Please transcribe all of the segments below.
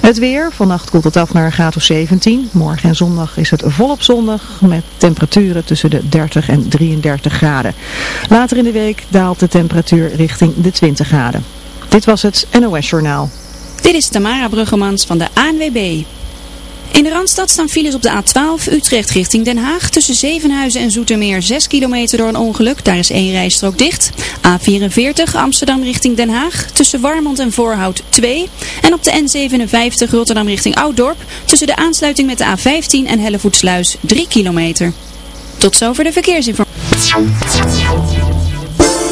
Het weer, vannacht koelt het af naar een graad of 17. Morgen en zondag is het volop zondag met temperaturen tussen de 30 en 33 graden. Later in de week daalt de temperatuur richting de 20 graden. Dit was het NOS Journaal. Dit is Tamara Bruggemans van de ANWB. In de Randstad staan files op de A12 Utrecht richting Den Haag. Tussen Zevenhuizen en Zoetermeer 6 kilometer door een ongeluk. Daar is één rijstrook dicht. A44 Amsterdam richting Den Haag. Tussen Warmond en Voorhout 2. En op de N57 Rotterdam richting Ouddorp. Tussen de aansluiting met de A15 en Hellevoetsluis 3 kilometer. Tot zover de verkeersinformatie.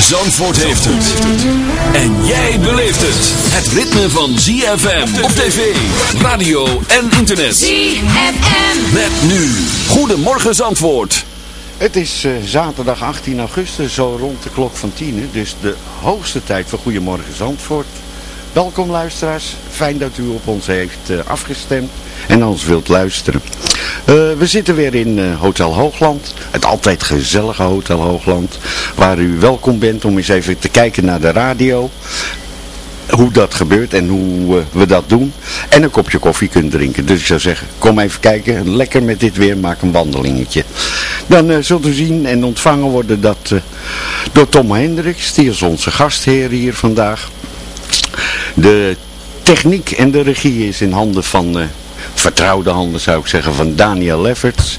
Zandvoort heeft het. En jij beleeft het. Het ritme van ZFM op tv, radio en internet. ZFM. Met nu. Goedemorgen Zandvoort. Het is uh, zaterdag 18 augustus, zo rond de klok van 10. Dus de hoogste tijd voor Goedemorgen Zandvoort. Welkom luisteraars, fijn dat u op ons heeft uh, afgestemd en ons wilt luisteren. Uh, we zitten weer in uh, Hotel Hoogland, het altijd gezellige Hotel Hoogland, waar u welkom bent om eens even te kijken naar de radio. Hoe dat gebeurt en hoe we dat doen. En een kopje koffie kunt drinken. Dus ik zou zeggen, kom even kijken. Lekker met dit weer, maak een wandelingetje. Dan zult u zien en ontvangen worden dat door Tom Hendricks. Die is onze gastheer hier vandaag. De techniek en de regie is in handen van uh, vertrouwde handen zou ik zeggen van Daniel Lefferts.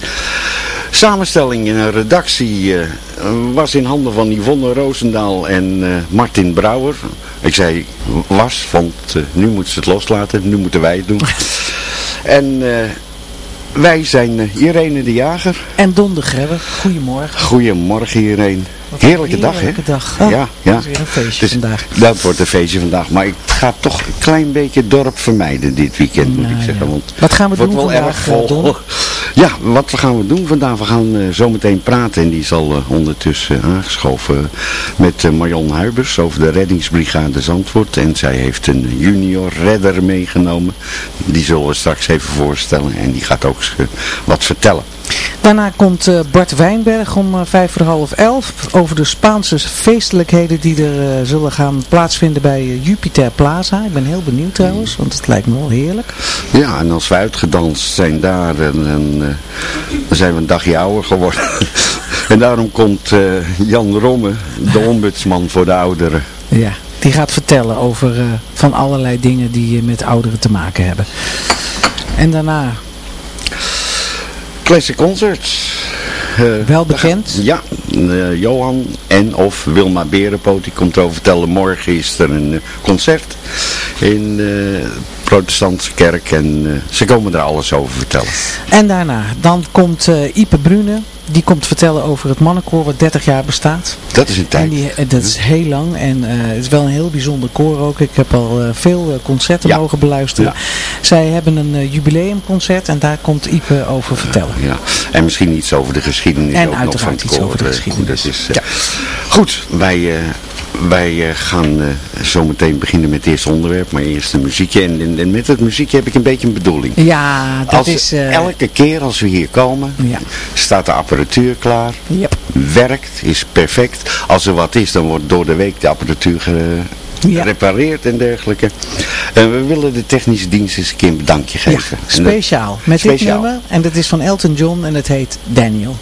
Samenstelling en redactie eh, was in handen van Yvonne Roosendaal en eh, Martin Brouwer. Ik zei was, want eh, nu moeten ze het loslaten, nu moeten wij het doen. en wij zijn Irene de Jager. En Don de Grebbe. Goedemorgen. Goedemorgen Irene. Heerlijke dag, hè? Heerlijke dag. Oh, ja, ja. Dat is weer een feestje Dus vandaag. Dat wordt een feestje vandaag. Maar ik ga toch een klein beetje dorp vermijden dit weekend, moet Nou, ik zeggen. ja. Want Wat gaan we doen wel vandaag, erg vol. eh, Don? Ja, wat gaan we doen vandaag? We gaan eh, zometeen praten en die is al eh, ondertussen aangeschoven met Marion Huibers over de reddingsbrigade Zandvoort. En zij heeft een junior redder meegenomen. Die zullen we straks even voorstellen en die gaat ook wat vertellen. Daarna komt eh, Bart Wijnberg om eh, vijf voor half elf over de Spaanse feestelijkheden die er eh, zullen gaan plaatsvinden bij Jupiter Plaza. Ik ben heel benieuwd trouwens, want het lijkt me wel heerlijk. Ja, en als we uitgedanst zijn daar, en, en, dan zijn we een dagje ouder geworden. en daarom komt Jan Romme, de ombudsman voor de ouderen. Ja, die gaat vertellen over van allerlei dingen die met ouderen te maken hebben. En daarna, Classic Concerts. Eh, wel bekend, ja, eh, Johan en of Wilma Berenpoot, die komt over vertellen. Morgen is er een eh, concert in protestantse kerk en eh, ze komen er alles over vertellen. En daarna, dan komt eh Ipe Brune. Die komt vertellen over het mannenkoor wat 30 jaar bestaat. Dat is een tijd. En die, eh, dat is heel lang en het is wel een heel bijzonder koor ook. Ik heb al veel concerten Ja. mogen beluisteren. Ja. Zij hebben een jubileumconcert en daar komt Ipe over vertellen. Ja, en misschien iets over de geschiedenis En ook nog van het iets koor, over de geschiedenis. Dat is, Goed, wij, wij eh, gaan eh, zometeen beginnen met het eerste onderwerp, maar eerst een muziekje. En, en, en met het muziekje heb ik een beetje een bedoeling. Ja, dat Als, is... eh, elke keer als we hier komen, Ja. staat de apparatuur klaar, Yep. werkt, is perfect. Als er wat is, dan wordt door de week de apparatuur ge- Ja. gerepareerd en dergelijke. En we willen de technische dienst eens een keer een bedankje Ja, geven. En dat- speciaal. Met dit Speciaal. nummer. En dat is van Elton John en het heet Daniel. Daniel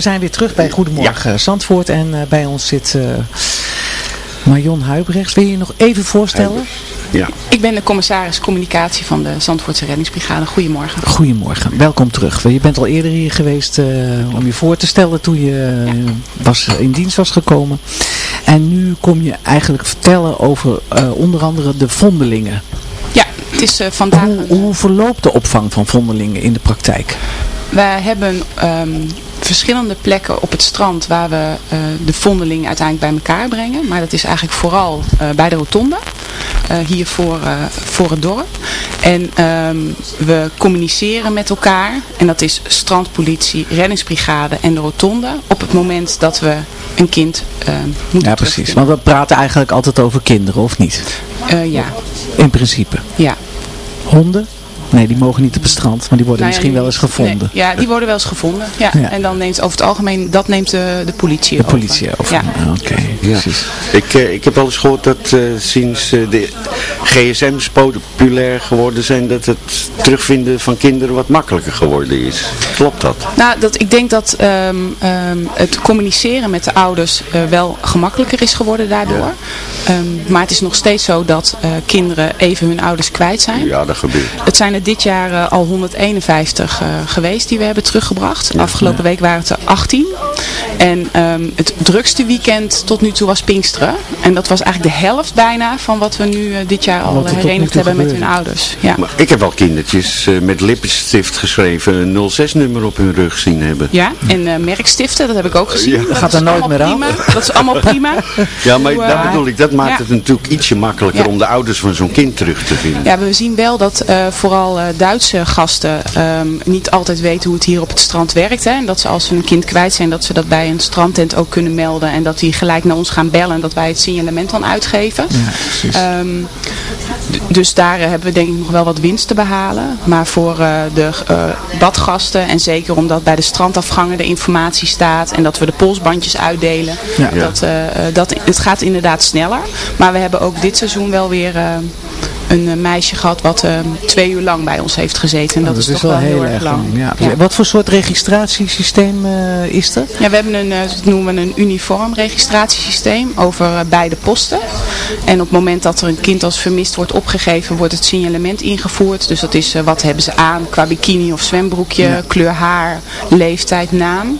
We zijn weer terug bij Goedemorgen Zandvoort en eh, bij ons zit eh, Marion Huibrechts. Wil je je nog even voorstellen? Ja. Ik ben de commissaris communicatie van de Zandvoortse reddingsbrigade. Goedemorgen. Goedemorgen, welkom terug. Je bent al eerder hier geweest eh, om je voor te stellen toen je was, in dienst was gekomen. En nu kom je eigenlijk vertellen over eh, onder andere de vondelingen. Ja, het is eh, vandaag... Hoe, hoe verloopt de opvang van vondelingen in de praktijk? Wij hebben ehm, verschillende plekken op het strand waar we eh, de vondeling uiteindelijk bij elkaar brengen. Maar dat is eigenlijk vooral eh, bij de rotonde. eh, hier voor, voor het dorp. En ehm, we communiceren met elkaar. En dat is strandpolitie, reddingsbrigade en de rotonde. Op het moment dat we een kind moeten Ja, precies. Want we praten eigenlijk altijd over kinderen, of niet? Ja, In principe. ja. Honden? Nee, die mogen niet op het strand, maar die worden Nou ja, misschien die- wel eens gevonden. nee, ja, die worden wel eens gevonden. Ja. Ja. En dan neemt over het algemeen, dat neemt de, de politie De over. politie over. Ja. Ah, Oké, Ja. precies. Ik, eh, ik heb wel eens gehoord dat eh, sinds eh, de gsm's populair geworden zijn, dat het terugvinden van kinderen wat makkelijker geworden is. Klopt dat? Nou, dat, ik denk dat ehm, ehm, het communiceren met de ouders wel gemakkelijker is geworden daardoor. Ehm, maar het is nog steeds zo dat eh, kinderen even hun ouders kwijt zijn. Ja, dat gebeurt. Het zijn er dit jaar eh, al 151 eh, geweest die we hebben teruggebracht. Afgelopen week waren het er 18. En ehm, het drukste weekend tot nu toe was Pinksteren. En dat was eigenlijk de helft bijna van wat we nu eh, dit jaar al nu herenigd hebben met hun ouders. Ja. Maar ik heb wel kindertjes eh, met lippenstift geschreven een 06-nummer op hun rug zien hebben. Ja, en eh, merkstiften, dat heb ik ook gezien. Ja. Dat Gaat er nooit meer aan. prima. Dat is allemaal prima. Ja, maar Hoe, dat eh, bedoel ik, dat maakt ja. het natuurlijk ietsje makkelijker Ja. om de ouders van zo'n kind terug te vinden. Ja, we zien wel dat eh, vooral eh, Duitse gasten ehm, niet altijd weten hoe het hier op het strand werkt. Hè? En dat ze als ze een kind kwijt zijn, dat ze dat bij een strandtent ook kunnen melden. En dat die gelijk naar ons gaan bellen en dat wij het signalement dan uitgeven. Ehm, d- dus daar eh, hebben we denk ik nog wel wat winst te behalen. Maar voor eh, de eh, badgasten en zeker omdat bij de strandafgangen de informatie staat en dat we de polsbandjes uitdelen. Ja. Dat, dat, het gaat inderdaad sneller. Maar we hebben ook dit seizoen wel weer een eh, meisje gehad wat eh, twee uur lang bij ons heeft gezeten. En dat, Oh, is toch wel heel, erg lang. Ja. Ja. Wat voor soort registratiesysteem eh, is er? Ja, we hebben een, eh, dat noemen we een uniform registratiesysteem over beide posten. En op het moment dat er een kind als vermist wordt opgegeven, wordt het signalement ingevoerd. Dus dat is eh, wat hebben ze aan qua bikini of zwembroekje, Ja. kleur haar, leeftijd, naam.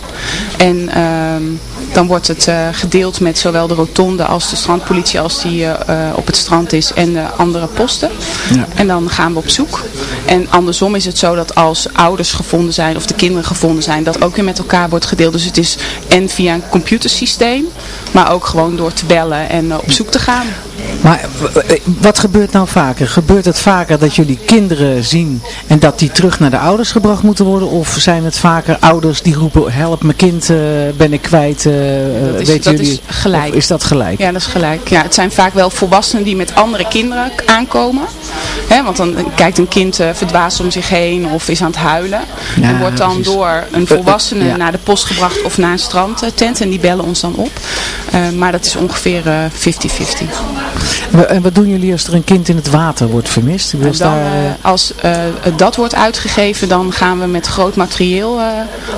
En ehm, dan wordt het eh, gedeeld met zowel de rotonde als de strandpolitie als die eh, eh, op het strand is en de andere posten. Ja. En dan gaan we op zoek. En andersom is het zo dat als ouders gevonden zijn of de kinderen gevonden zijn, dat ook weer met elkaar wordt gedeeld. Dus het is en via een computersysteem, maar ook gewoon door te bellen en eh, op zoek te gaan. Maar eh, wat gebeurt nou vaker? Gebeurt het vaker dat jullie kinderen zien en dat die terug naar de ouders gebracht moeten worden? Of zijn het vaker ouders die roepen, help mijn kind, eh, ben ik kwijt, eh, Dat is, dat jullie? is gelijk. Is dat gelijk? Ja, dat is gelijk. Ja, het zijn vaak wel volwassenen die met andere kinderen aankomen. Hè, want dan kijkt een kind eh, verdwaasd om zich heen of is aan het huilen. Ja, en wordt dan precies. door een volwassene ja. naar de post gebracht of naar een strandtent. En die bellen ons dan op. Eh, maar dat is ongeveer eh, 50-50. We- En wat doen jullie als er een kind in het water wordt vermist? Dan, daar, eh, eh, als eh, dat wordt uitgegeven, dan gaan we met groot materieel eh,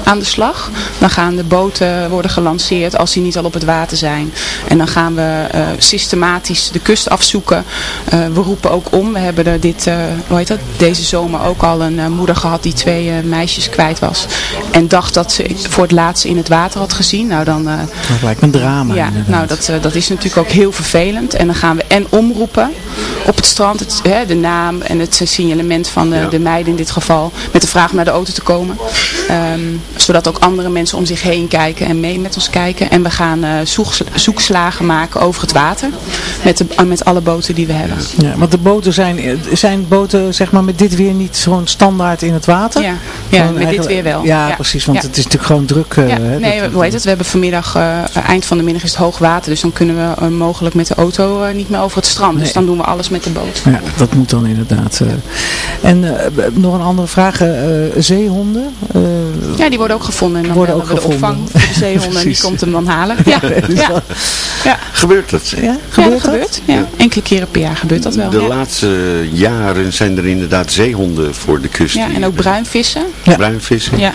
aan de slag. Dan gaan de boten worden gelanceerd als die niet al op het water zijn. En dan gaan we eh, systematisch de kust afzoeken. Eh, we roepen ook om. We hebben er dit, eh, hoe heet dat, deze zomer ook al een eh, moeder gehad die twee eh, meisjes kwijt was. En dacht dat ze voor het laatst in het water had gezien. Nou dan... eh, dat lijkt me een drama. Ja, inderdaad. nou dat, eh, dat is natuurlijk ook heel vervelend. En dan gaan we en omroepen op het strand, het, hè, de naam en het signalement van de, Ja. de meiden in dit geval, met de vraag naar de auto te komen. Ehm, zodat ook andere mensen om zich heen kijken en mee met ons kijken. En we gaan eh, zoek- zoekslagen maken over het water, met, de, eh, met alle boten die we hebben. Ja, want de boten zijn, eh, zijn boten zeg maar met dit weer niet gewoon standaard in het water? Ja, ja met dit weer wel. Ja, precies, want het is natuurlijk gewoon druk. eh, hè, nee, hoe heet het? We hebben vanmiddag, eh, eind van de middag is het hoog water. Dus dan kunnen we eh, mogelijk met de auto eh, niet meer over het strand. Dus dan doen we alles met de boot. Ja, dat moet dan inderdaad. eh. En nog een andere vraag. eh, zeehonden? Eh, Ja, die worden ook gevonden. En dan Worden ook we de opvang voor de zeehonden. en die komt hem dan halen. Ja, ja. ja. Gebeurt het? ja, gebeurt dat dat? gebeurt. Ja. Enkele keren per jaar gebeurt dat wel. De ja. laatste jaren zijn er inderdaad zeehonden voor de kust. ja, en ook bruinvissen. Ja. Bruinvissen. Ja.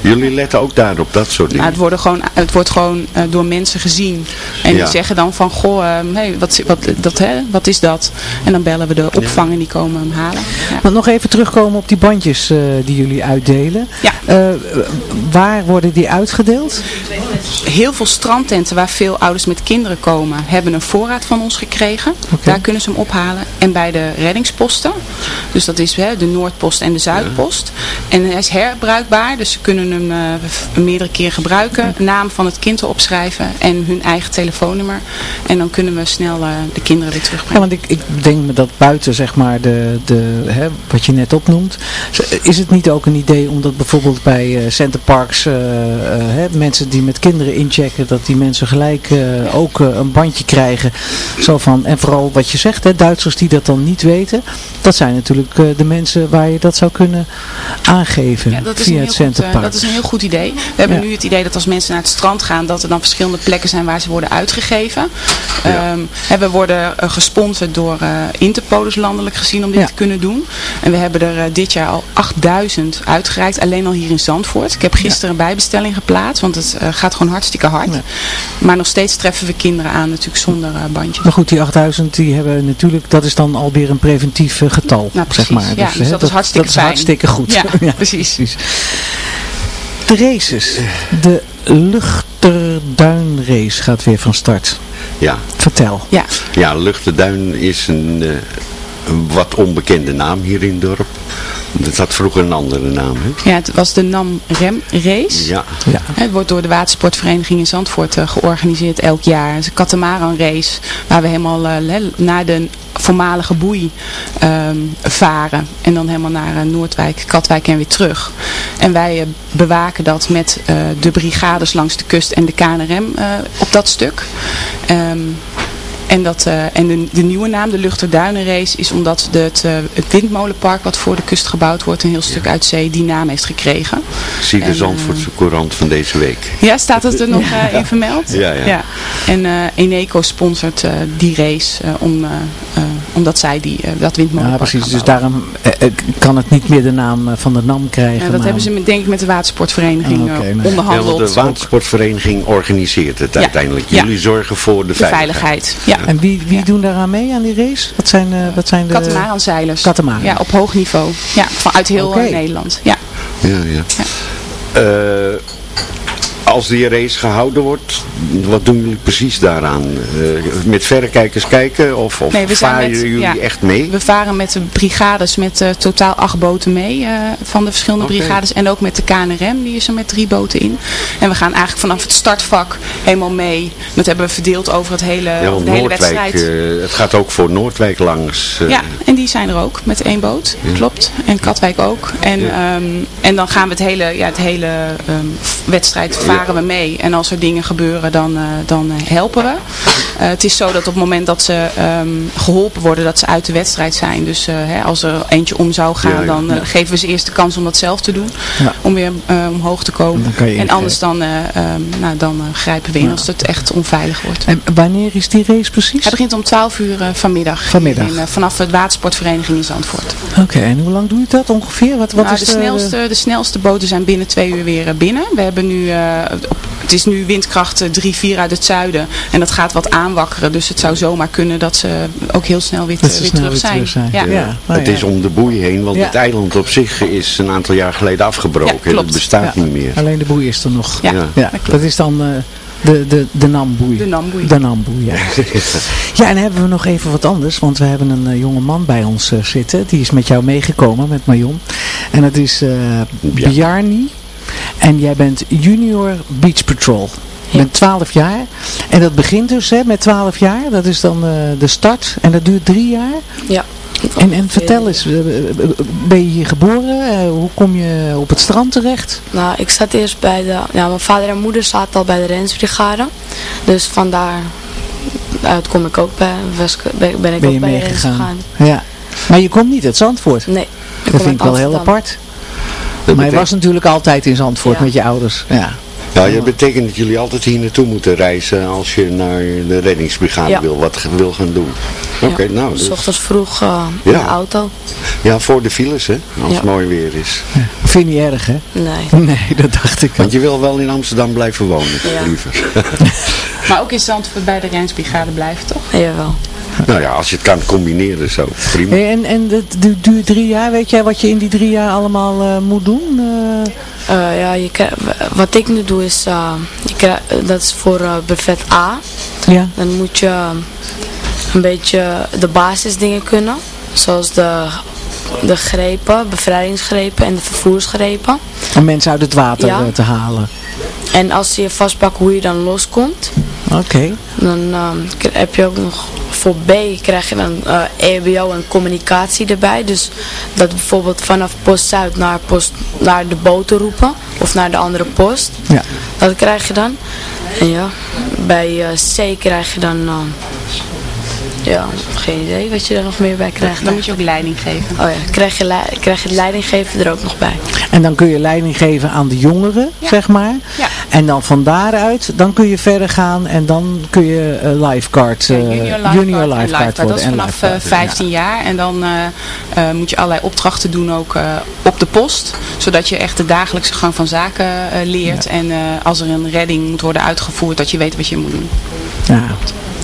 Jullie letten ook daar op dat soort Nou, dingen. het, worden gewoon, het wordt gewoon eh, door mensen gezien. En Ja. die zeggen dan van, goh, eh, hey, wat, wat, dat, hè, wat is dat? En dan bellen we de opvang en die komen hem halen. Ja. Maar nog even terugkomen op die bandjes eh, die jullie uitdelen. Ja. Eh, waar worden die uitgedeeld? Heel veel strandtenten waar veel ouders met kinderen komen, hebben een voorraad van ons gekregen. Daar kunnen ze hem ophalen. En bij de reddingsposten, dus dat is hè, de Noordpost en de Zuidpost. En hij is herbruikbaar, dus ze kunnen hem eh, meerdere keer gebruiken. Naam van het kind erop schrijven en hun eigen telefoonnummer. En dan kunnen we snel eh, de kinderen weer Ja, terugbrengen. want ik, ik denk me dat buiten zeg maar de, de, hè, wat je net opnoemt. Is het niet ook een idee om dat bijvoorbeeld bij centerparks eh, eh, hè, mensen die met kinderen inchecken. Dat die mensen gelijk eh, ook eh, een bandje krijgen. Zo van, en vooral wat je zegt, hè, Duitsers die dat dan niet weten. Dat zijn natuurlijk eh, de mensen waar je dat zou kunnen aangeven Ja, dat is, via een het centerpark. dat is een heel goed idee. We hebben Ja. nu het idee dat als mensen naar het strand gaan, dat er dan verschillende plekken zijn waar ze worden uitgegeven. Ja. Ehm, hè, we worden gesponsord door eh Interpol, dus landelijk gezien, om dit Ja. te kunnen doen. En we hebben er dit jaar al 8000 uitgereikt, alleen al hier in Zandvoort. Ik heb gisteren een bijbestelling geplaatst, want het eh, gaat gewoon hartstikke hard. Ja. Maar nog steeds treffen we kinderen aan, natuurlijk zonder eh, bandje. Maar goed, die 8000 die hebben natuurlijk, dat is dan alweer een preventief eh, getal. Nou, zeg maar. Ja, dus hè, dat is hartstikke dat is fijn. hartstikke goed. Ja, precies. De races. De Luchterduinrace gaat weer van start. Ja. Vertel. Ja, ja, Luchterduin is een, eh, een wat onbekende naam hier in het dorp. Het had vroeger een andere naam. Hè? ja, het was de NAM Rem Race. Ja. Ja. Het wordt door de watersportvereniging in Zandvoort eh, georganiseerd elk jaar. Het is een katamaran race waar we helemaal eh, le- naar de voormalige boei ehm, varen. En dan helemaal naar eh, Noordwijk, Katwijk en weer terug. En wij bewaken dat met eh, de brigades langs de kust en de KNRM eh, op dat stuk. Ehm, en, dat, eh, en de, de nieuwe naam, de Luchterduinenrace, is omdat de, het, eh, het windmolenpark wat voor de kust gebouwd wordt, een heel stuk uit zee, die naam heeft gekregen. Zie de En, Zandvoortse Courant van deze week. Ja, staat dat er nog eh, in vermeld? Ja, ja. En eh Eneco sponsort eh, die race, eh, om, eh, eh, omdat zij die, eh, dat Ja, windmolenpark precies. gaan Dus daarom eh, eh, kan het niet meer de naam eh, van de NAM krijgen. Ja, dat maar- hebben ze met, denk ik met de watersportvereniging Ah, eh. Ja, onderhandeld. want de watersportvereniging organiseert het Ja. uiteindelijk. Ja. Jullie zorgen voor de, de veiligheid. veiligheid. Ja. En wie, wie Ja. doen daaraan mee aan die race? Wat zijn, eh, wat zijn de... Katamaranzeilers. Katamaran. Ja, op hoog niveau. Ja, vanuit heel Nederland. Ja. Ja, ja. Eh, als die race gehouden wordt, wat doen jullie precies daaraan? Eh, met verrekijkers kijken of, of Nee, varen met- jullie ja. echt mee? We varen met de brigades met eh, totaal acht boten mee eh, van de verschillende brigades. En ook met de KNRM, die is er met drie boten in. En we gaan eigenlijk vanaf het startvak helemaal mee. Dat hebben we verdeeld over het hele, Ja, de hele wedstrijd. het gaat ook voor Noordwijk langs. ja, en die zijn er ook met één boot, klopt. En Katwijk ook. En, ehm, en dan gaan we het hele, ja, het hele ehm, wedstrijd varen we mee. En als er dingen gebeuren, dan, eh, dan eh, helpen we. Eh, het is zo dat op het moment dat ze ehm, geholpen worden, dat ze uit de wedstrijd zijn. Dus hè, als er eentje om zou gaan, Ja, ja. dan geven we ze eerst de kans om dat zelf te doen. Om weer eh, omhoog te komen. Dan kan je en anders dan, eh, ehm, nou, dan eh, grijpen we in als het echt onveilig wordt. En wanneer is die race precies? Hij begint om 12 uur eh, vanmiddag. Vanmiddag. In, eh, vanaf het watersportvereniging in Zandvoort. Oké, en hoe lang doe je dat ongeveer? Wat, wat Nou, is de, snelste, de snelste boten zijn binnen twee uur weer eh, binnen. We hebben nu, eh, het is nu windkracht 3, 4 uit het zuiden. En dat gaat wat aanwakkeren. Dus het zou zomaar kunnen dat ze ook heel snel weer, weer snel terug weer zijn. terug zijn. Ja. Ja. nou het ja. is om de boei heen, want Ja. het eiland op zich is een aantal jaar geleden afgebroken. Ja, klopt. Het bestaat Ja. niet meer. Alleen de boei is er nog. Ja, Ja. Ja, dat is dan eh, de, de, de namboei. De namboei. De namboei, ja. ja, en hebben we nog even wat anders, want we hebben een eh, jonge man bij ons eh, zitten. Die is met jou meegekomen, met Marion. En dat is eh Bjarni. En jij bent junior beach patrol. Je bent 12 jaar. En dat begint dus hè, met 12 jaar. Dat is dan eh, de start. En dat duurt drie jaar. Ja. En, en vertel eens, eh, ben je hier geboren? Eh, hoe kom je op het strand terecht? Nou, ik zat eerst bij de... Ja, mijn vader en moeder zaten al bij de Rensbrigade. Dus vandaar uit kom ik ook bij ben, ben ik Ben ook bij de gegaan. Ja. Maar je komt niet uit Zandvoort. Nee. Dat vind ik wel heel apart. Dat maar je was natuurlijk altijd in Zandvoort Ja. met je ouders. Ja. Ja, dat betekent dat jullie altijd hier naartoe moeten reizen als je naar de reddingsbrigade Ja. wil, wat wil gaan doen. Oké, nou, dus- ochtends vroeg eh, in Ja. de auto. ja, voor de files hè, als Ja. het mooi weer is. Vind je niet erg, hè? Nee. Nee, dat dacht ik al. Want je wil wel in Amsterdam blijven wonen, Ja. liever. Maar ook in Zandvoort bij de Rijnsbrigade blijven, toch? Jawel. Nou ja, als je het kan combineren zo, prima. Hey, en en het du- duurt drie jaar. Weet jij wat je in die drie jaar allemaal eh, moet doen? Eh, Eh, ja, je wat ik nu doe is, je dat is voor eh buffet A. ja. Dan moet je een beetje de basisdingen kunnen. Zoals de, de grepen, bevrijdingsgrepen en de vervoersgrepen. Om mensen uit het water Ja. te halen. En als ze je vastpakken hoe je dan loskomt. Oké. Dan ehm, heb je ook nog voor B krijg je dan eh EBO en communicatie erbij. Dus dat bijvoorbeeld vanaf post Zuid naar, post, naar de boten roepen. Of naar de andere post. Ja. Dat krijg je dan. En ja, bij eh, C krijg je dan... ehm, ja, geen idee wat je er nog meer bij krijgt. Dan moet je ook leiding geven. Oh ja, krijg je, krijg je het leidinggeven er ook nog bij. En dan kun je leiding geven aan de jongeren, zeg maar. Ja. En dan van daaruit, dan kun je verder gaan en dan kun je eh, lifeguard, eh, Ja, junior lifeguard, junior en lifeguard lifeguard. worden. Dat is vanaf eh, lifeguard, 15 jaar. En dan eh, eh, moet je allerlei opdrachten doen ook eh, op de post. Zodat je echt de dagelijkse gang van zaken eh, leert. En eh, als er een redding moet worden uitgevoerd, dat je weet wat je moet doen. Ja.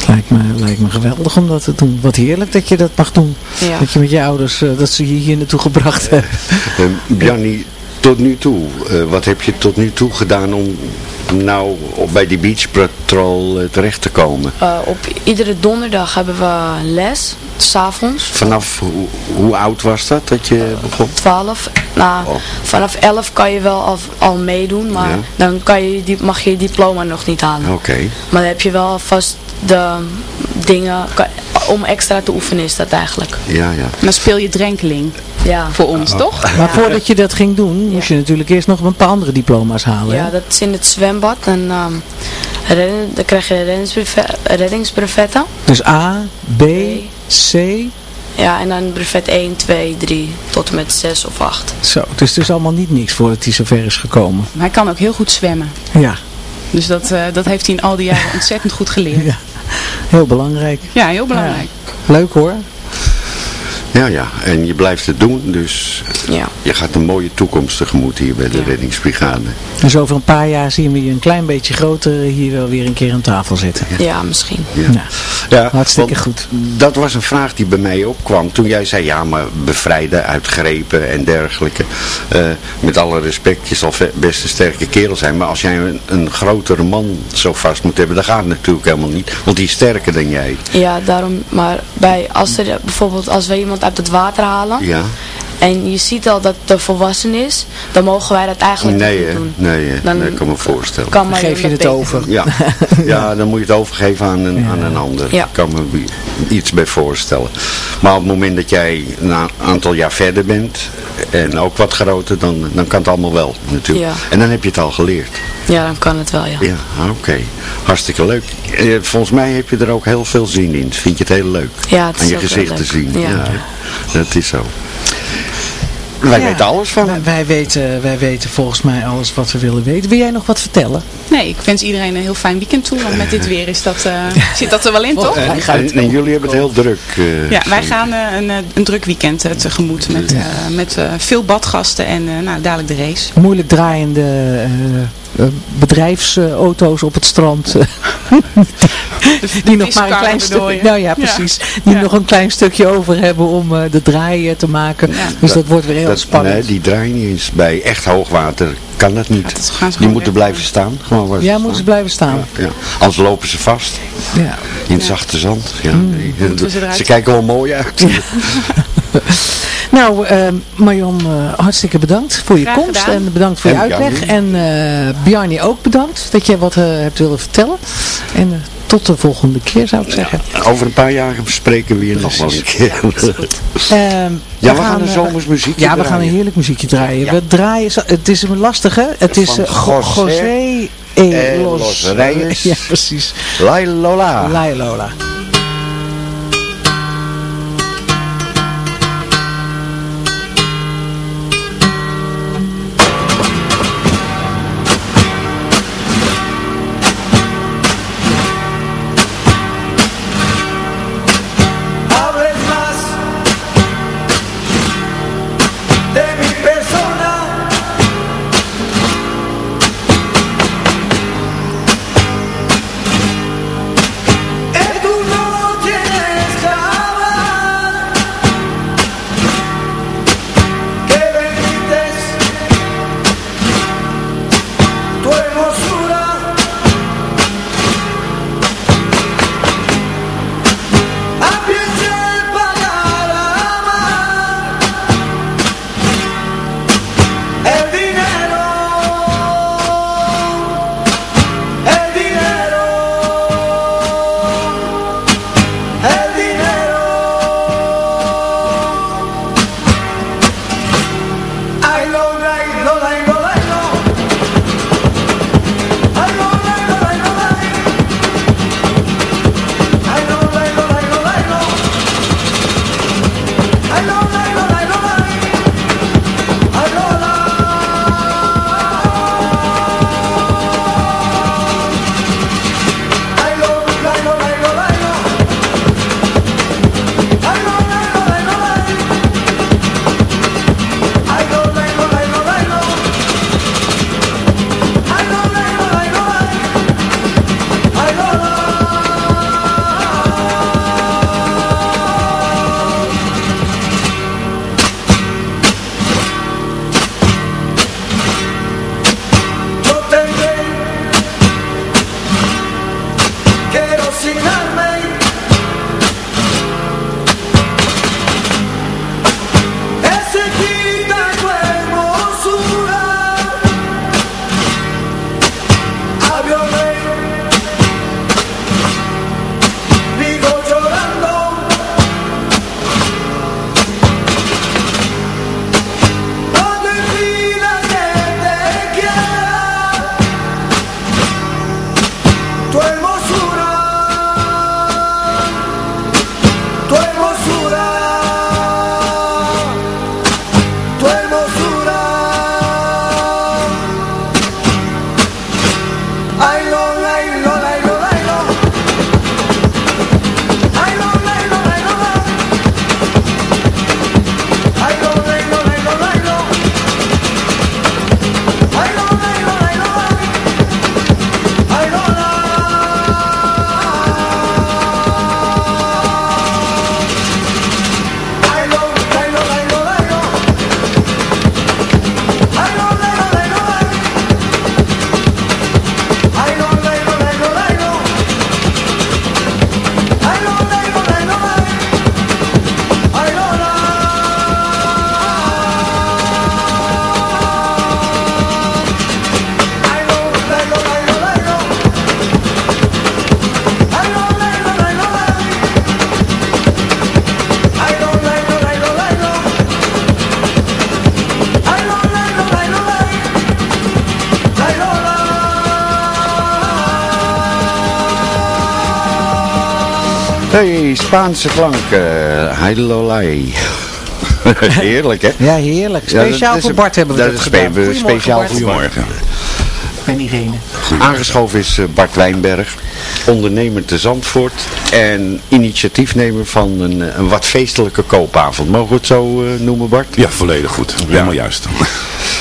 Lijkt me, lijkt me geweldig om dat te doen. Wat heerlijk dat je dat mag doen. Ja. Dat je met je ouders, eh, dat ze je hier naartoe gebracht hebben. Eh, Bjarni, tot nu toe, eh, wat heb je tot nu toe gedaan om nou op, bij die Beach Patrol eh, terecht te komen? Eh, op iedere donderdag hebben we les, s'avonds. Vanaf hoe, hoe oud was dat dat je begon? 12. Nou, Oh. vanaf 11 kan je wel al, al meedoen, maar Ja. dan kan je, die, mag je je diploma nog niet halen. Oké. Maar dan heb je wel vast de dingen, om extra te oefenen is dat eigenlijk. Ja, ja. En dan speel je drenkeling Ja, voor ons, toch? Maar voordat je dat ging doen, moest je natuurlijk eerst nog een paar andere diploma's halen. ja hè? dat is in het zwembad en ehm, redden- dan krijg je reddingsbrevet- reddingsbrevetten. Dus A, B, C. Ja, en dan brevet 1, 2, 3 tot en met 6 of 8. Zo, dus het is allemaal niet niks voordat hij zover is gekomen. Maar hij kan ook heel goed zwemmen. Ja, Dus dat, eh, dat heeft hij in al die jaren ontzettend goed geleerd. Ja. Heel belangrijk. Ja, heel belangrijk. Leuk hoor. Ja, ja. En je blijft het doen, dus Ja. je gaat een mooie toekomst tegemoet hier bij de Ja. reddingsbrigade. Dus over een paar jaar zien we je een klein beetje groter hier wel weer een keer aan tafel zitten. Ja, misschien. Ja. Nou, Ja, Hartstikke goed. Dat was een vraag die bij mij opkwam toen jij zei, ja maar bevrijden uit grepen en dergelijke. Eh, met alle respect, je zal best een sterke kerel zijn, maar als jij een, een grotere man zo vast moet hebben, dan gaat het natuurlijk helemaal niet. Want die is sterker dan jij. Ja, daarom, maar bij, als er bijvoorbeeld, als we iemand uit het water halen Ja? En je ziet al dat de volwassen is, dan mogen wij dat eigenlijk Nee, niet hè? doen. nee, hè? Dan nee, ik kan me voorstellen. Kan maar geef je het over. Ja. ja, dan moet je het overgeven aan een, aan een ander. Ja. Ik kan me iets bij voorstellen. Maar op het moment dat jij een aantal jaar verder bent en ook wat groter, dan, dan kan het allemaal wel natuurlijk. Ja. En dan heb je het al geleerd. Ja, dan kan het wel, ja. Ja, oké. Hartstikke leuk. Eh, Volgens mij heb je er ook heel veel zin in. Vind je het heel leuk? Ja, het is Aan je gezicht te zien. Ja. dat is zo. Wij Ja. weten alles van wij, weten, wij weten volgens mij alles wat we willen weten. Wil jij nog wat vertellen? Nee, ik wens iedereen een heel fijn weekend toe. Want met dit weer is dat, eh, zit dat er wel in, toch? En, en- en jullie hebben het heel druk. eh, Ja, wij gaan eh, een, een druk weekend tegemoet met, eh, met eh, veel badgasten en eh, nou, dadelijk de race. Moeilijk draaiende bedrijfsauto's op het strand. die nog maar een klein stukje, je? nou ja, Ja. precies, die Ja. nog een klein stukje over hebben om eh, de draai te maken. Dus dat wordt weer heel dat- spannend. Nee, die draaien niet eens. Bij echt hoogwater kan dat niet. die moeten blijven staan. Gewoon ja, staan. moeten ze blijven staan. Ja. Anders lopen ze vast. Ja. In het zachte zand. Ja, Mm. ze kijken wel mooi uit. Nou, eh, Marion, eh, hartstikke bedankt voor je Graag komst gedaan. en bedankt voor je uitleg. Bjarni. En eh Bjarni ook bedankt dat je wat eh, hebt willen vertellen. En tot de volgende keer zou ik zeggen. Over een paar jaar bespreken we hier nog wel een keer. Ehm, Ja, we gaan een zomers muziekje Ja, we gaan een heerlijk muziekje draaien. We draaien, het is een lastige. Het is Van José José E. E. Los. Reyes. Ja, precies. Lai Lola. Spaanse klanken. Heidelolai. Heerlijk, hè? Ja, heerlijk. Ja, Speciaal voor Bart hebben we dat dat is gedaan. spe- speciaal voor. Goedemorgen. Ben Irene. Aangeschoven is eh, Bart Wijnberg, ondernemer te Zandvoort en initiatiefnemer van een, eh, een wat feestelijke koopavond. Mogen we het zo eh, noemen, Bart? Ja, volledig goed. Helemaal juist.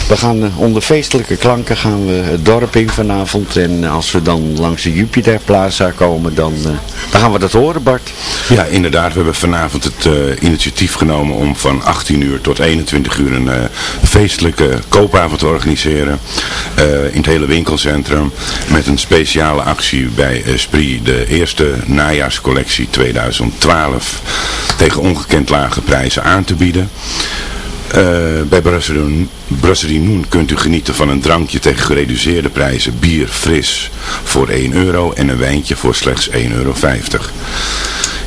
We gaan eh, onder feestelijke klanken gaan we het dorp in vanavond. En als we dan langs de Jupiter Plaza komen, dan, eh, dan gaan we dat horen, Bart. Ja, inderdaad. We hebben vanavond het eh, initiatief genomen om van 18 uur tot 21 uur een eh, feestelijke koopavond te organiseren. eh, in het hele winkelcentrum. Met een speciale actie bij Esprit. De eerste najaarscollectie 2012 tegen ongekend lage prijzen aan te bieden. Eh, bij Brasserie Noen kunt u genieten van een drankje tegen gereduceerde prijzen. Bier fris voor 1 euro en een wijntje voor slechts 1,50 euro.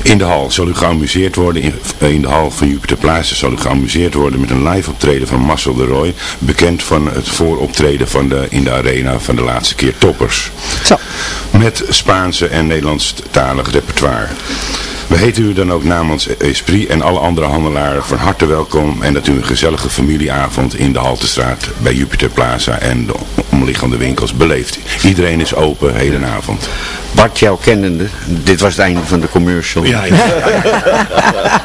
In de hal zal u geamuseerd worden, in, in de hal van Jupiter Plaza zal u geamuseerd worden met een live optreden van Marcel de Roy. Bekend van het vooroptreden van de, in de arena van de laatste keer Toppers. Zo. Met Spaanse en Nederlandstalig repertoire. We heten u dan ook namens Esprit en alle andere handelaren van harte welkom en dat u een gezellige familieavond in de Haltestraat bij Jupiter Plaza en de omliggende winkels beleeft. Iedereen is open hedenavond. Bart, jou kennende, dit was het einde van de commercial. Ja, ja.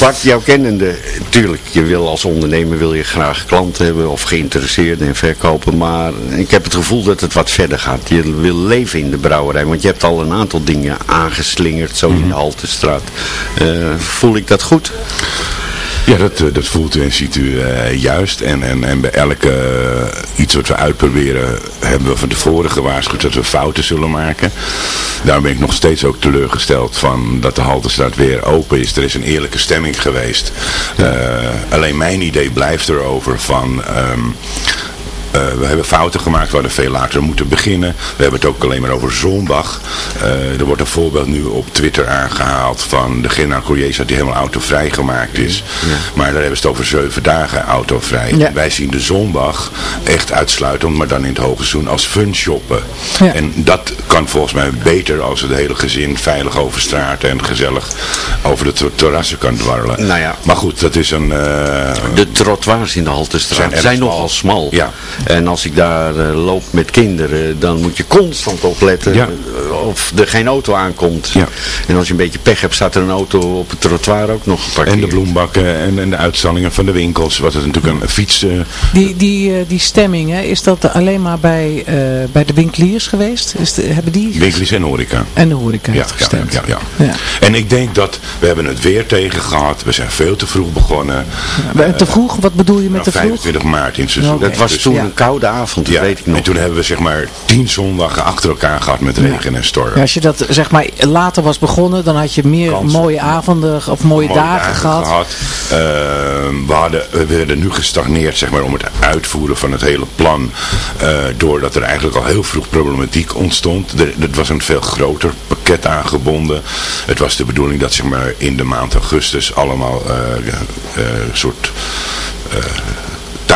Bart, jou kennende, tuurlijk, je wil als ondernemer wil je graag klanten hebben of geïnteresseerden en verkopen, maar ik heb het gevoel dat het wat verder gaat. Je wil leven in de brouwerij, want je hebt al een aantal dingen aangeslingerd, zo in de Haltestraat. Eh, voel ik dat goed? Ja, dat, eh, dat voelt u en ziet u juist. En, en, en bij elke eh, iets wat we uitproberen hebben we van tevoren gewaarschuwd dat we fouten zullen maken. Daarom ben ik nog steeds ook teleurgesteld van dat de Haltestraat weer open is. Er is een eerlijke stemming geweest. Alleen mijn idee blijft erover van... ehm, eh, we hebben fouten gemaakt, we hadden veel later moeten beginnen. We hebben het ook alleen maar over zondag. Eh, er wordt een voorbeeld nu op Twitter aangehaald van de Couriers dat die helemaal autovrij gemaakt is. Maar daar hebben ze het over zeven dagen autovrij. Ja. Wij zien de zondag echt uitsluitend, maar dan in het hoogseizoen als fun shoppen. Ja. En dat kan volgens mij beter als het hele gezin veilig over straat en gezellig over de ter- terrassen kan dwarrelen. Nou ja. Maar goed, dat is een... eh, De trottoirs in de Haltestraat Zijn nogal smal. Ja. En als ik daar eh, loop met kinderen, dan moet je constant opletten Ja. eh, of er geen auto aankomt. Ja. En als je een beetje pech hebt, staat er een auto op het trottoir ook nog geparkeerd. En de bloembakken en, en de uitstallingen van de winkels. Wat het natuurlijk een fiets... eh, Die, die, die stemming, hè, is dat alleen maar bij, eh, bij de winkeliers geweest? Is de, hebben die... winkels en horeca. En de horeca Ja, gestemd. ja, ja. Ja. En ik denk dat we hebben het weer tegen gehad. We zijn veel te vroeg begonnen. Maar te vroeg, wat bedoel je met Nou, te vroeg? 25 maart in het seizoen. Dat was Dus- toen koude avond, dat ja, weet ik nog. en toen hebben we zeg maar tien zondagen achter elkaar gehad met regen en storm. Ja, als je dat zeg maar later was begonnen, dan had je meer Kansen. mooie avonden of mooie, mooie dagen, gehad. Ehm, we, hadden, we werden nu gestagneerd zeg maar, om het uitvoeren van het hele plan. eh, doordat er eigenlijk al heel vroeg problematiek ontstond. Er, het was een veel groter pakket aangebonden. Het was de bedoeling dat zeg maar, in de maand augustus allemaal eh, eh, soort...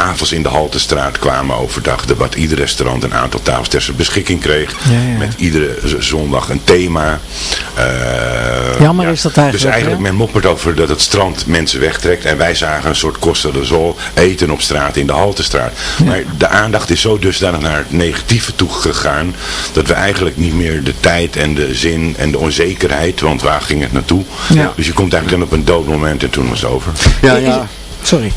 tafels in de Haltestraat kwamen overdag. De, wat ieder restaurant een aantal tafels ter zijn beschikking kreeg. Ja, ja. Met iedere zondag een thema. Eh, Jammer is dat eigenlijk, Dus eigenlijk hè? men moppert over dat het strand mensen wegtrekt. En wij zagen een soort Costa de Sol eten op straat in de Haltestraat. Maar de aandacht is zo dusdanig naar het negatieve toe gegaan. Dat we eigenlijk niet meer de tijd en de zin en de onzekerheid. Want waar ging het naartoe? Ja. Dus je komt eigenlijk dan op een doodmoment en toen was het over. ja, ja. Sorry.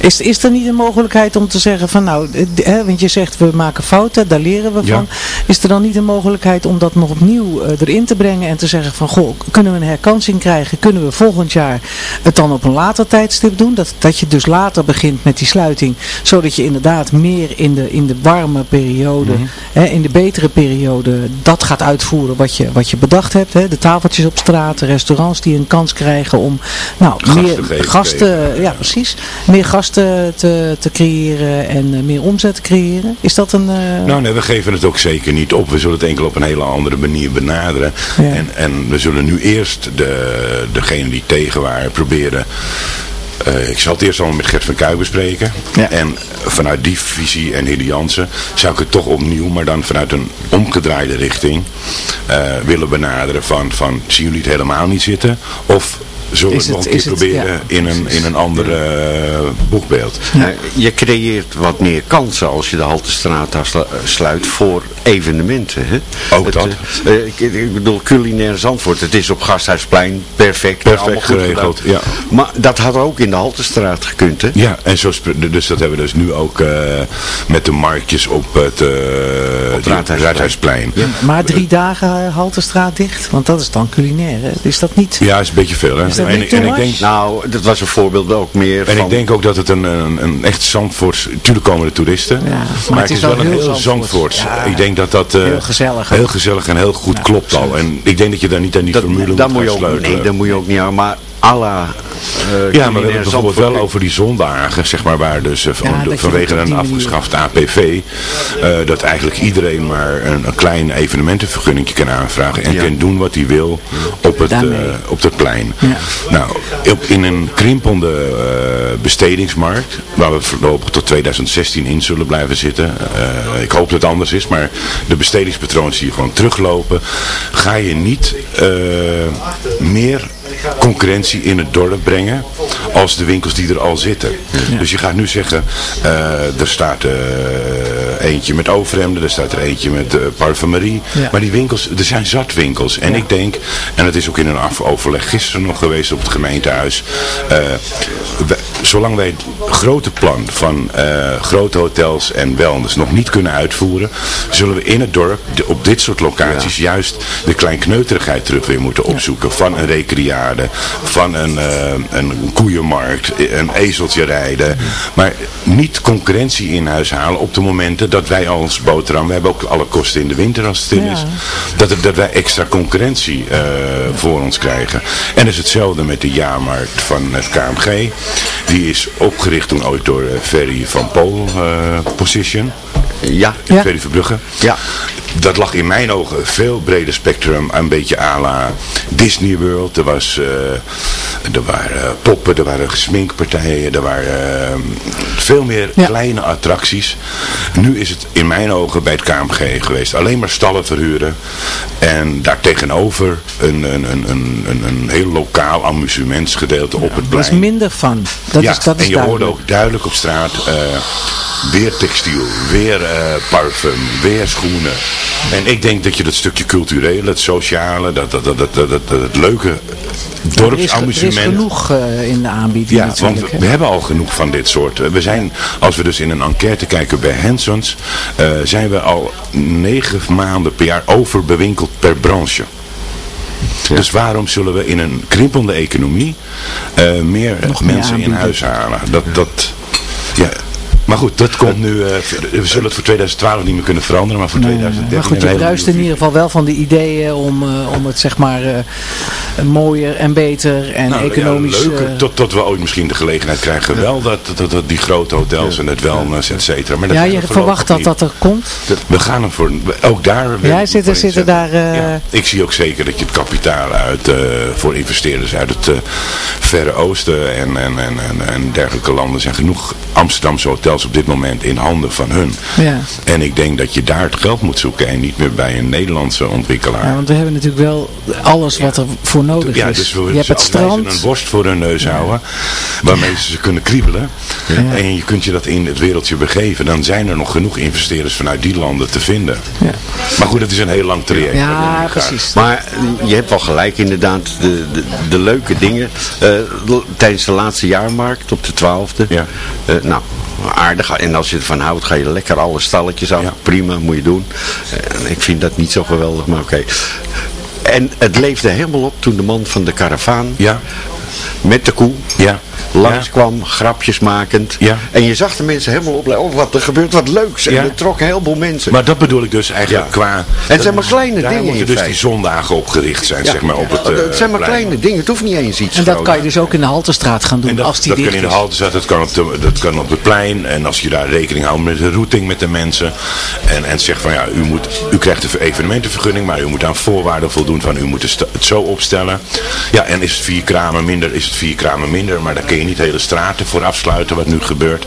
Is, is er niet een mogelijkheid om te zeggen van nou, eh, hè, want je zegt we maken fouten, daar leren we Ja. van. Is er dan niet een mogelijkheid om dat nog opnieuw eh, erin te brengen en te zeggen van goh, kunnen we een herkansing krijgen? Kunnen we volgend jaar het dan op een later tijdstip doen? Dat, dat je dus later begint met die sluiting, zodat je inderdaad meer in de, in de warme periode, Mhm. hè, in de betere periode, dat gaat uitvoeren wat je, wat je bedacht hebt. Hè? De tafeltjes op straat, de restaurants die een kans krijgen om nou, Gasten meer gasten, ja precies, meer gasten te, te creëren en eh, meer omzet te creëren. Is dat een... eh, Nou nee, we geven het ook zeker niet op. We zullen het enkel op een hele andere manier benaderen. Ja. En, en we zullen nu eerst de, degene die tegen waren proberen... eh, ik zal het eerst allemaal met Gert van Kuij bespreken. Ja. En vanuit die visie en Hidde Jansen zou ik het toch opnieuw, maar dan vanuit een omgedraaide richting, willen benaderen van, van zien jullie het helemaal niet zitten? Of zullen we Is het is het- proberen ja. in, een, in een ander eh, boekbeeld. Je creëert wat meer kansen als je de Haltestraat sluit voor evenementen. Hè? Ook Het, dat. eh, eh, ik, ik bedoel, culinair Zandvoort. Het is op Gasthuisplein perfect. Perfect geregeld, ja. Maar dat had ook in de Haltestraat gekund. Hè? Ja, en zo dus dat hebben we dus nu ook eh, met de marktjes op het, die- Raadhuisplein. Raadhuisplein. Ja. Maar drie dagen Haltestraat dicht? Want dat is dan culinair, hè? Is dat niet? is een beetje veel. Hè? Is dat en, niet en too ik denk? Nou, dat was een voorbeeld ook meer En van... ik denk ook dat het een, een, een echt Zandvoorts... Tuurlijk komen de toeristen. maar, het is wel, een heel Zandvoorts. Ja. ik denk dat dat... eh, Heel gezellig. Heel gezellig en heel goed klopt al. En ik denk dat je daar niet aan die dat, formule moet moet je ook, nee, daar moet je ook niet aan. Maar à la eh, Ja, maar we hebben het bijvoorbeeld wel over die zondagen, zeg maar, waar dus eh, Ja, vanwege een afgeschaft APV, eh, dat eigenlijk iedereen maar een, een klein evenementenvergunning kan aanvragen en Ja. kan doen wat hij wil op het, eh, op het plein. Ja. Nou, op, in een krimpende eh, bestedingsmarkt, waar we voorlopig tot 2016 in zullen blijven zitten, eh, ik hoop dat het anders is, maar de bestedingspatronen zie je gewoon teruglopen, ga je niet eh, meer concurrentie in het dorp brengen als de winkels die er al zitten. Dus je gaat nu zeggen, eh, er staat eh, eentje met overhemden, er staat er eentje met eh, parfumerie. Ja. Maar die winkels, er zijn zat winkels. En ik denk, en het is ook in een overleg gisteren nog geweest op het gemeentehuis. eh, we- zolang wij het grote plan van eh, grote hotels en wellness nog niet kunnen uitvoeren, zullen we in het dorp de- op dit soort locaties juist de kleinkneuterigheid terug weer moeten opzoeken. Van een recreade, van een, eh, een koeienmarkt, een ezeltje rijden. Maar niet concurrentie in huis halen op de momenten dat wij als boterham, we hebben ook alle kosten in de winter als het stil is, dat, dat wij extra concurrentie eh, voor ons krijgen. En dat is hetzelfde met de jaarmarkt van het KMG. Die is opgericht toen ooit door eh, Ferry van Pool eh, Position. Ja, Ja. Ferry Verbrugge. ja. Dat lag in mijn ogen veel breder spectrum. Een beetje à la Disney World. Er, was, eh, er waren poppen, er waren sminkpartijen. Er waren eh, veel meer Ja. kleine attracties. Nu is het in mijn ogen bij het KMG geweest. Alleen maar stallen verhuren. En daartegenover een, een, een, een, een, een heel lokaal amusementsgedeelte op het Dat is plein. minder van. Dat ja, is, dat is en je hoorde ook duidelijk op straat eh, weer textiel, weer parfum, weer schoenen. En ik denk dat je dat stukje culturele, het sociale, dat, dat, dat, dat, dat, dat, dat het leuke Er is, er is dorpsamusement... genoeg eh, in de aanbieding Ja, want we, hebben al genoeg van dit soort. eh, We zijn, als we dus in een enquête kijken bij Hansons, eh, zijn we al negen maanden per jaar overbewinkeld per branche. Dus waarom zullen we in een krimpende economie eh, meer Nog meer mensen in huis halen? Dat, dat, ja. Maar goed, dat komt nu, eh, we zullen het voor 2012 niet meer kunnen veranderen, maar voor Nee, 2013 maar goed, je bruist in ieder geval wel van de ideeën om, eh, om het zeg maar eh, mooier en beter en Nou, economisch... ja, leuker, eh, tot, tot we ooit misschien de gelegenheid krijgen wel dat, dat, dat die grote hotels en het wellness, et cetera. Maar dat ja, je verwacht dat niet. dat er komt. We gaan er voor, ook daar... Ja, zitten, zitten daar... eh, Ja, ik zie ook zeker dat je het kapitaal uit, eh, voor investeerders uit het eh, Verre Oosten en, en, en, en, en dergelijke landen zijn genoeg Amsterdamse hotels op dit moment in handen van hun. ja. En ik denk dat je daar het geld moet zoeken en niet meer bij een Nederlandse ontwikkelaar. ja, want we hebben natuurlijk wel alles wat er voor nodig Ja, is. dus we, je hebt het strand. een worst voor hun neus houden, waarmee ze ze kunnen kriebelen. En je kunt je dat in het wereldje begeven. Dan zijn er nog genoeg investeerders vanuit die landen te vinden. Ja. Maar goed, het is een heel lang traject. Ja, precies. Maar je hebt wel gelijk inderdaad, de, de, de leuke dingen. eh, tijdens de laatste jaarmarkt op de 12e. Ja. Eh, nou, aardig. En als je ervan houdt, ga je lekker alle stalletjes af. Ja. Prima, moet je doen. Eh, ik vind dat niet zo geweldig, maar oké. En het leefde helemaal op toen de man van de karavaan Ja, met de koe ja. langskwam, grapjes makend. Ja. En je zag de mensen helemaal opleiden. Oh, wat, er gebeurt wat leuks. En Ja. er trokken heel veel mensen. Maar dat bedoel ik dus eigenlijk Ja. qua... het zijn maar kleine Daar dingen moeten dus die zondagen op gericht zijn, Ja. zeg maar, op het het eh, zijn maar plein. kleine dingen. Het hoeft niet eens iets En dat kan je dus ook in de Haltestraat gaan doen En dat, als die dat dicht kan in de is. halte zetten, dat kan, op de, dat kan op het plein. En als je daar rekening houdt met de routing met de mensen. En, en zegt van ja, u, moet, u krijgt een evenementenvergunning, maar u moet aan voorwaarden voldoen van u moet het het zo opstellen. Ja, en is het vier kramen minder minder, is het vier kramen minder. Maar daar kun je niet hele straten voor afsluiten wat nu gebeurt.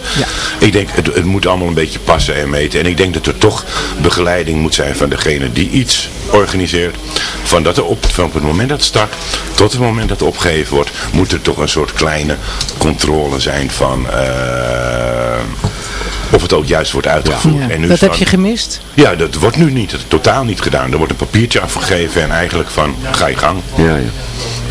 Ik denk, het, het moet allemaal een beetje passen en meten. En ik denk dat er toch begeleiding moet zijn van degene die iets organiseert. Van, dat er op, van op het moment dat het start tot het moment dat het opgegeven wordt, moet er toch een soort kleine controle zijn van... eh, of het ook juist wordt uitgevoerd. Ja, En nu dat heb van- je gemist? ja, dat wordt nu niet, totaal niet gedaan. Er wordt een papiertje afgegeven en eigenlijk van, ga je gang. Ja, ja.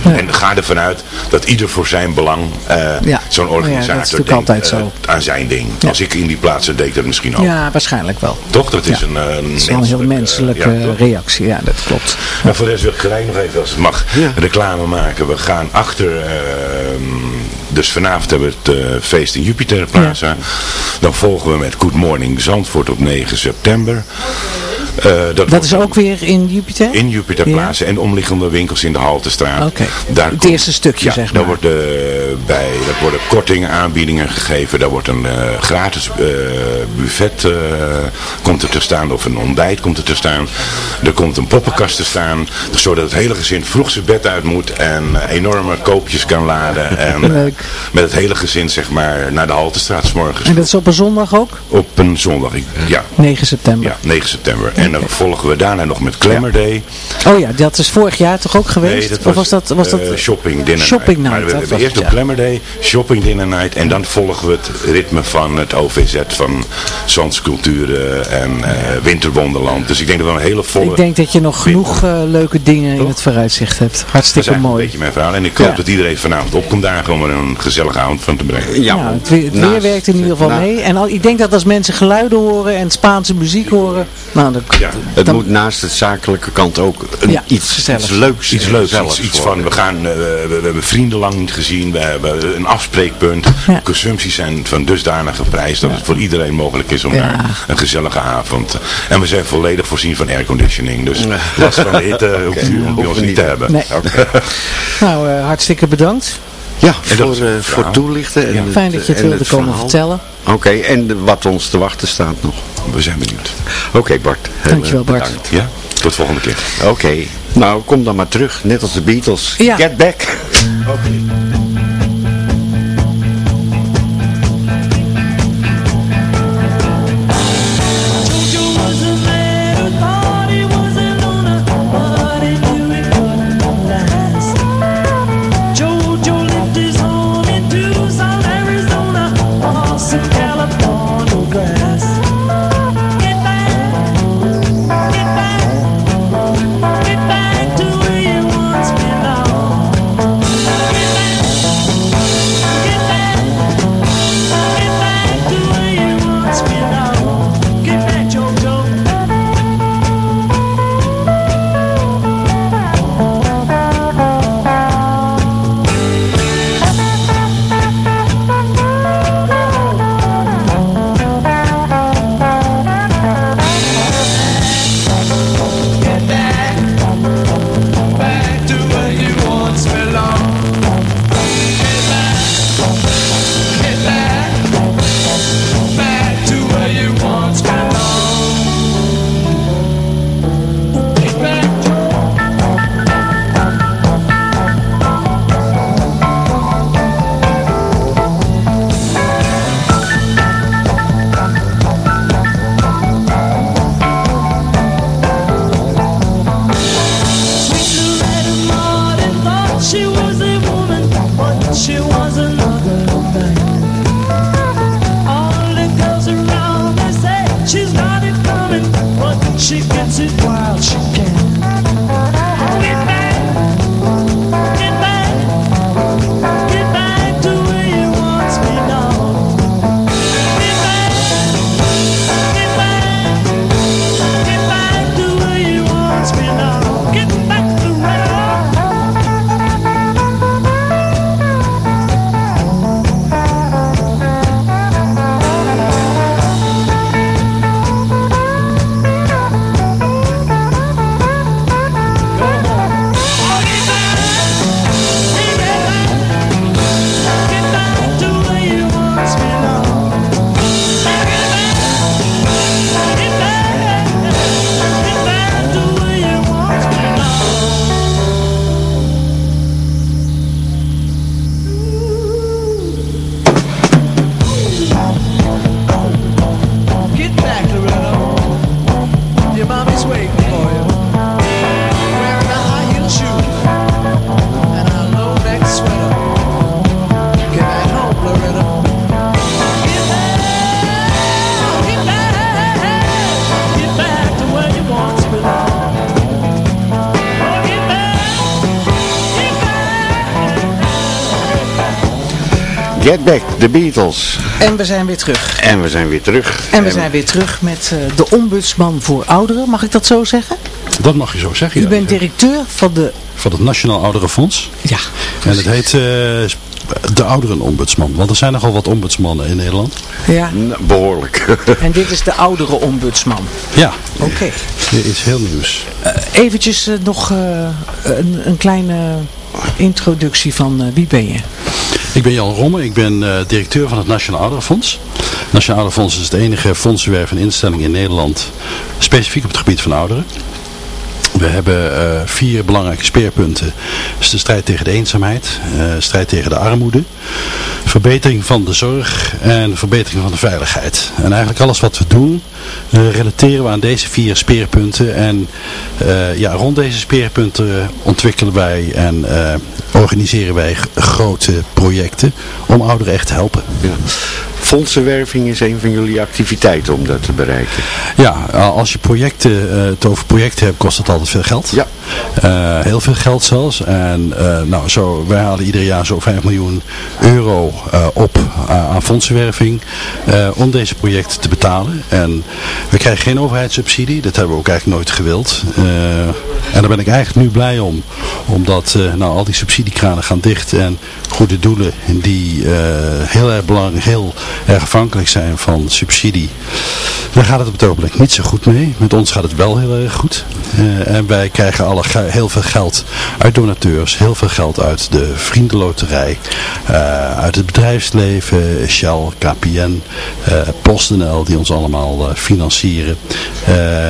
En ga ervan uit dat ieder voor zijn belang eh, Ja. zo'n is organisator denkt eh, aan zijn ding. Als ik in die plaats deed ik dat misschien ook. Ja, waarschijnlijk wel. Toch? Dat is een, eh, een Dat is wel een heel menselijk, menselijke reactie. Ja, dat klopt. Maar voor de rest wil ik gelijk nog even, als het mag, reclame maken. We gaan achter, eh, dus vanavond hebben we het feest in Jupiter Plaza. Dan volgen we met Good Morning Zandvoort op 9 september. Dat Dat wordt is ook weer in Jupiter? in Jupiter Ja. Plaza en omliggende winkels in de Haltestraat. Oké. Daar Het eerste stukje, ja, zeg daar maar. Wordt, eh, bij, dat worden kortingen, aanbiedingen gegeven. Daar wordt een eh, gratis eh, buffet eh, komt er te staan of een ontbijt komt er te staan. Er komt een poppenkast te staan. Zodat het hele gezin vroeg zijn bed uit moet en eh, enorme koopjes kan laden. En eh, Leuk. met het hele gezin zeg maar naar de Haltestraat 's morgens. En dat is op een zondag ook? Op een zondag. Ik- Ja, 9 september. ja, 9 september. En dan volgen we daarna nog met Glamour Day. Oh ja, dat is vorig jaar toch ook geweest? Nee, dat of was dat, was dat eh, shopping dinner Shopping night. Maar we dat hebben was eerst het, op ja. Glamour Day, shopping dinner night. En dan volgen we het ritme van het OVZ van Zandsculpturen en eh, Winterwonderland. Dus ik denk dat we een hele volle... Ik denk dat je nog genoeg eh, leuke dingen in het vooruitzicht hebt. dat is Hartstikke mooi. een beetje mijn verhaal. En ik hoop Ja. dat iedereen vanavond op komt dagen om er een gezellige avond van te brengen. Ja, het weer, het weer naast- werkt in ieder geval na- mee. En al, ik denk dat als mensen geluiden horen en Spaanse muziek horen, nou Ja. Het dan- moet naast het zakelijke kant ook een, Ja, iets, gezellig. iets leuks Iets leuks, iets, van, we, gaan, eh, we, we hebben vrienden lang niet gezien, we hebben een afspreekpunt. Ja. Consumpties zijn van dusdanige prijs dat het voor iedereen mogelijk is om Ja. daar een gezellige avond. En we zijn volledig voorzien van airconditioning, dus last van de hitte hoeft u bij ons niet te hebben. Nee. nou, eh, hartstikke bedankt. Ja, En voor, eh, voor toelichten. En Fijn dat je het wilde komen verhaal. vertellen. Oké, en de- wat ons te wachten staat nog. We zijn benieuwd. Oké Bart. Dankjewel, eh, Bart. bedankt. Ja, tot volgende keer. Oké, nou kom dan maar terug, net als de Beatles. Ja. Get back. Jojo de Beatles. En we zijn weer terug. En we zijn weer terug. En we zijn weer terug met eh, de ombudsman voor ouderen, mag ik dat zo zeggen? Dat mag je zo zeggen. U ja. bent directeur van de... Van het Nationaal Ouderenfonds. Ja, En het heet eh, de Ouderenombudsman. Want er zijn nogal wat ombudsmannen in Nederland. Ja, Behoorlijk. en dit is de oudere ombudsman. Ja, Oké. dit is heel nieuws. Eh, eventjes nog eh, een, een kleine introductie van eh, wie ben je? Ik ben Jan Romme, ik ben eh, directeur van het Nationaal Ouderenfonds. Het Nationaal Ouderenfonds is het enige fondsenwervende instelling in Nederland specifiek op het gebied van ouderen. We hebben eh, vier belangrijke speerpunten. Is de strijd tegen de eenzaamheid, eh, strijd tegen de armoede, verbetering van de zorg en verbetering van de veiligheid. En eigenlijk alles wat we doen, eh, relateren we aan deze vier speerpunten. En ja, rond deze speerpunten ontwikkelen wij en organiseren wij grote projecten om ouderen echt te helpen. Fondsenwerving is een van jullie activiteiten om dat te bereiken. Ja, als je projecten, eh, het over projecten hebt, kost het altijd veel geld. Ja. Eh, heel veel geld zelfs. En eh, nou, zo, wij halen ieder jaar zo'n 5 miljoen euro eh, op eh, aan fondsenwerving eh, om deze projecten te betalen. En we krijgen geen overheidssubsidie, dat hebben we ook eigenlijk nooit gewild. Eh, en daar ben ik eigenlijk nu blij om, omdat eh, nou, al die subsidiekranen gaan dicht en goede doelen die eh, heel erg belangrijk, heel erg afhankelijk zijn van subsidie. Daar gaat het op het ogenblik niet zo goed mee. Met ons gaat het wel heel erg goed. Eh, en wij krijgen alle heel veel geld uit donateurs, heel veel geld uit de vriendenloterij, eh, uit het bedrijfsleven, Shell, KPN, eh, PostNL die ons allemaal financieren.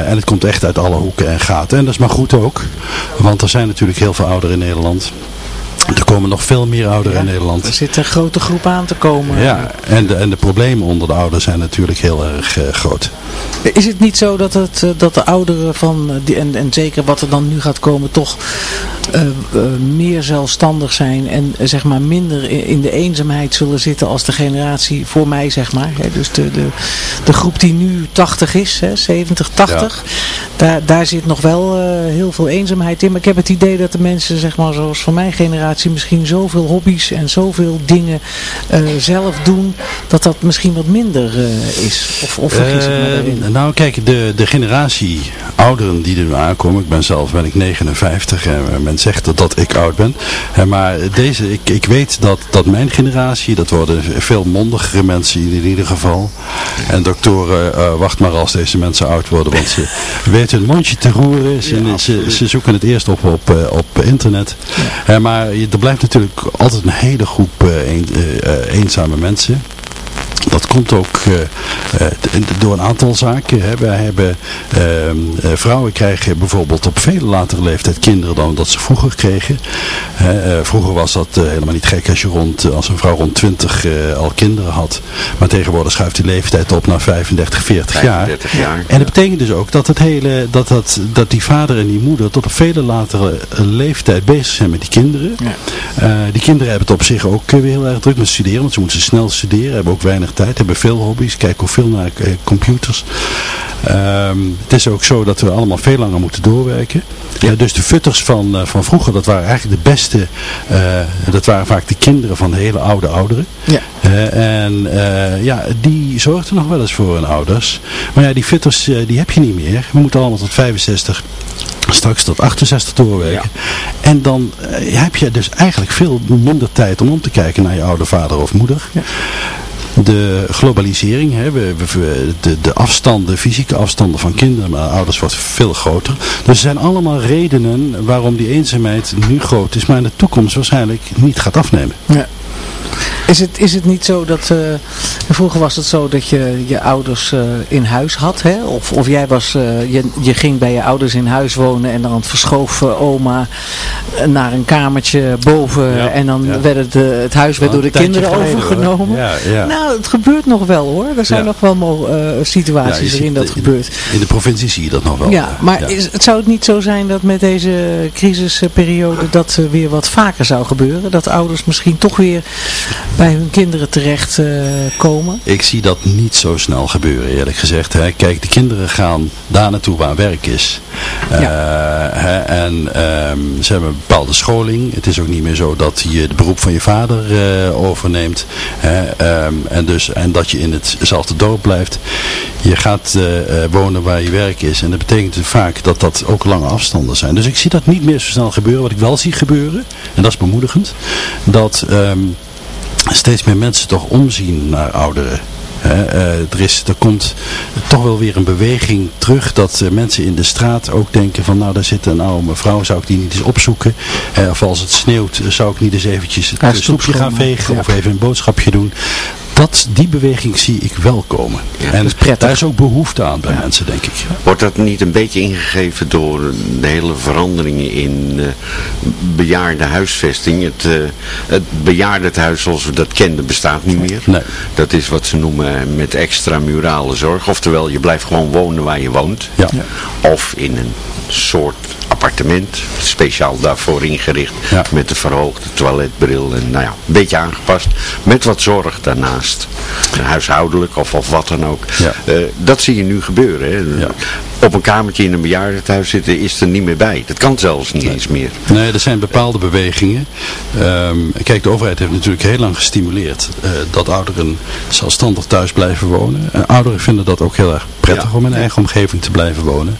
En het komt echt uit alle hoeken en gaten. En dat is maar goed ook, want er zijn natuurlijk heel veel ouderen in Nederland. Er komen nog veel meer ouderen in Nederland. Er zit een grote groep aan te komen. Ja, en de, en de problemen onder de ouderen zijn natuurlijk heel erg eh, groot. Is het niet zo dat, het, eh, dat de ouderen van, die, en, en zeker wat er dan nu gaat komen, toch eh, meer zelfstandig zijn en zeg maar minder in, in de eenzaamheid zullen zitten als de generatie voor mij, zeg maar. Hè? Dus de, de, de groep die nu 80 is, hè, 70, 80, daar, daar zit nog wel heel veel eenzaamheid in. Maar ik heb het idee dat de mensen, zeg maar, zoals van mijn generatie, misschien zoveel hobby's en zoveel dingen eh, zelf doen, dat dat misschien wat minder eh, is. Of, of vergis ik me Eh, daarin? nou kijk, de, de generatie ouderen die er nu aankomen, ik ben zelf ben ik 59 en men zegt dat, dat ik oud ben. Maar deze, ik, ik weet dat, dat mijn generatie, dat worden veel mondigere mensen in ieder geval. En doktoren, wacht maar als deze mensen oud worden, want ze weten hun mondje te roeren. Ze, ze, ze zoeken het eerst op op, op internet. Eh, maar je- er blijft natuurlijk altijd een hele groep eh, eh, eh, eenzame mensen. Dat komt ook eh, eh, door een aantal zaken. Hè. Wij hebben, ehm, eh, vrouwen krijgen bijvoorbeeld op veel latere leeftijd kinderen dan dat ze vroeger kregen. Vroeger was dat helemaal niet gek als, je rond, als een vrouw rond 20 eh, al kinderen had. Maar tegenwoordig schuift die leeftijd op naar 35, 40 jaar. 35 jaar. En dat betekent dus ook dat, het hele, dat, dat, dat die vader en die moeder tot op vele latere leeftijd bezig zijn met die kinderen. Eh, die kinderen hebben het op zich ook weer heel erg druk met studeren, want ze moeten snel studeren, hebben ook weinig tijd, hebben veel hobby's, kijken ook veel naar eh, computers. Ehm, het is ook zo dat we allemaal veel langer moeten doorwerken. Ja, dus de futters van, eh, van vroeger, dat waren eigenlijk de beste, eh, dat waren vaak de kinderen van de hele oude ouderen. Ja. En ja, die zorgden nog wel eens voor hun ouders. Maar ja, die futters, die heb je niet meer. We moeten allemaal tot 65 straks tot 68 doorwerken. En dan heb je dus eigenlijk veel minder tijd om om te kijken naar je oude vader of moeder. De globalisering, hè, we, de, de afstanden, fysieke afstanden van kinderen met ouders wordt veel groter. Dus er zijn allemaal redenen waarom die eenzaamheid nu groot is, maar in de toekomst waarschijnlijk niet gaat afnemen. Ja. Is het, is het niet zo dat, eh, vroeger was het zo dat je je ouders eh, in huis had, hè? Of, of jij was, eh, je, je ging bij je ouders in huis wonen en dan verschoof oma naar een kamertje boven Ja, en dan ja. werd het, het huis werd door de kinderen geleden, overgenomen. Ja. Nou, het gebeurt nog wel hoor. Er zijn nog wel situaties waarin dat in- gebeurt. In de provincie zie je dat nog wel. Ja, maar Is, het zou het niet zo zijn dat met deze crisisperiode dat weer wat vaker zou gebeuren? Dat ouders misschien toch weer bij hun kinderen terecht eh, komen? Ik zie dat niet zo snel gebeuren eerlijk gezegd. Hè. Kijk, de kinderen gaan daar naartoe waar werk is. Eh, hè, en ehm, ze hebben een bepaalde scholing. Het is ook niet meer zo dat je het beroep van je vader eh, overneemt. Hè, ehm, en, dus, en dat je in hetzelfde dorp blijft. Je gaat wonen waar je werk is. En dat betekent vaak dat dat ook lange afstanden zijn. Dus ik zie dat niet meer zo snel gebeuren. Wat ik wel zie gebeuren, en dat is bemoedigend, dat ehm, steeds meer mensen toch omzien naar ouderen. Eh, er, is, er komt toch wel weer een beweging terug dat eh, mensen in de straat ook denken van nou daar zit een oude mevrouw, zou ik die niet eens opzoeken? Eh, of als het sneeuwt zou ik niet eens eventjes het Ja, stoepje gaan vegen ja. of even een boodschapje doen. Dat, die beweging zie ik wel komen. en daar is ook behoefte aan bij mensen denk ik. Wordt dat niet een beetje ingegeven door de hele veranderingen in eh bejaarde huisvesting? Het, eh het bejaardenhuis zoals we dat kenden bestaat niet meer. Nee. Dat is wat ze noemen met extramurale zorg. Oftewel, je blijft gewoon wonen waar je woont. Ja. Of in een soort appartement, speciaal daarvoor ingericht. Ja. Met de verhoogde toiletbril en nou ja, een beetje aangepast. Met wat zorg daarnaast. Huishoudelijk of, of wat dan ook. Ja. Eh, dat zie je nu gebeuren. Hè. Op een kamertje in een bejaardentehuis zitten is er niet meer bij. Dat kan zelfs niet eens meer. Nee, er zijn bepaalde bewegingen. Ehm, kijk, de overheid heeft natuurlijk heel lang gestimuleerd eh, dat ouderen zelfstandig thuis blijven wonen. En ouderen vinden dat ook heel erg prettig Ja. om in eigen omgeving te blijven wonen.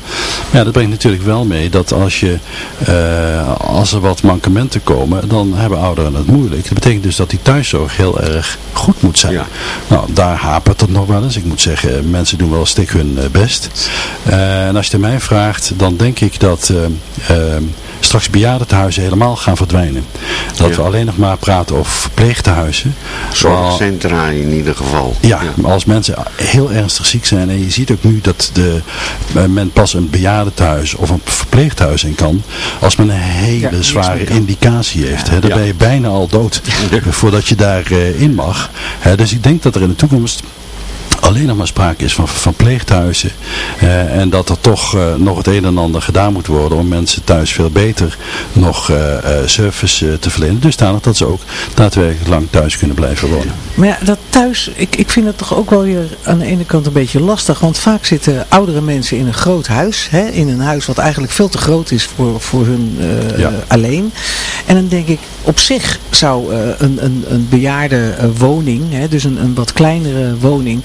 Maar ja, dat brengt natuurlijk wel mee dat als, je, eh, als er wat mankementen komen, dan hebben ouderen het moeilijk. Dat betekent dus dat die thuiszorg heel erg goed moet zijn. Ja. Nou, daar hapert het nog wel eens. Ik moet zeggen, mensen doen wel een stik hun eh, best. En als je het mij vraagt, dan denk ik dat eh, eh, straks bejaardentehuizen helemaal gaan verdwijnen. Dat Ja. we alleen nog maar praten over verpleegtehuizen. Zorgcentra in ieder geval. Ja, maar als mensen heel ernstig ziek zijn en je ziet ook nu dat de, eh, men pas een bejaardentehuis of een verpleeghuis in kan als men een hele zware indicatie heeft. Hè, dan Ja. ben je bijna al dood voordat je daarin in mag. Hè, dus ik denk dat er in de toekomst alleen nog maar sprake is van verpleeghuizen. eh en dat er toch eh, nog het een en ander gedaan moet worden om mensen thuis veel beter nog eh, service te verlenen. Dusdanig dat ze ook daadwerkelijk lang thuis kunnen blijven wonen. Maar ja, dat thuis, ik, ik vind het toch ook wel weer aan de ene kant een beetje lastig. Want vaak zitten oudere mensen in een groot huis. Hè, in een huis wat eigenlijk veel te groot is voor, voor hun Ja. alleen. En dan denk ik, op zich zou een, een, een bejaarde woning, hè, dus een, een wat kleinere woning...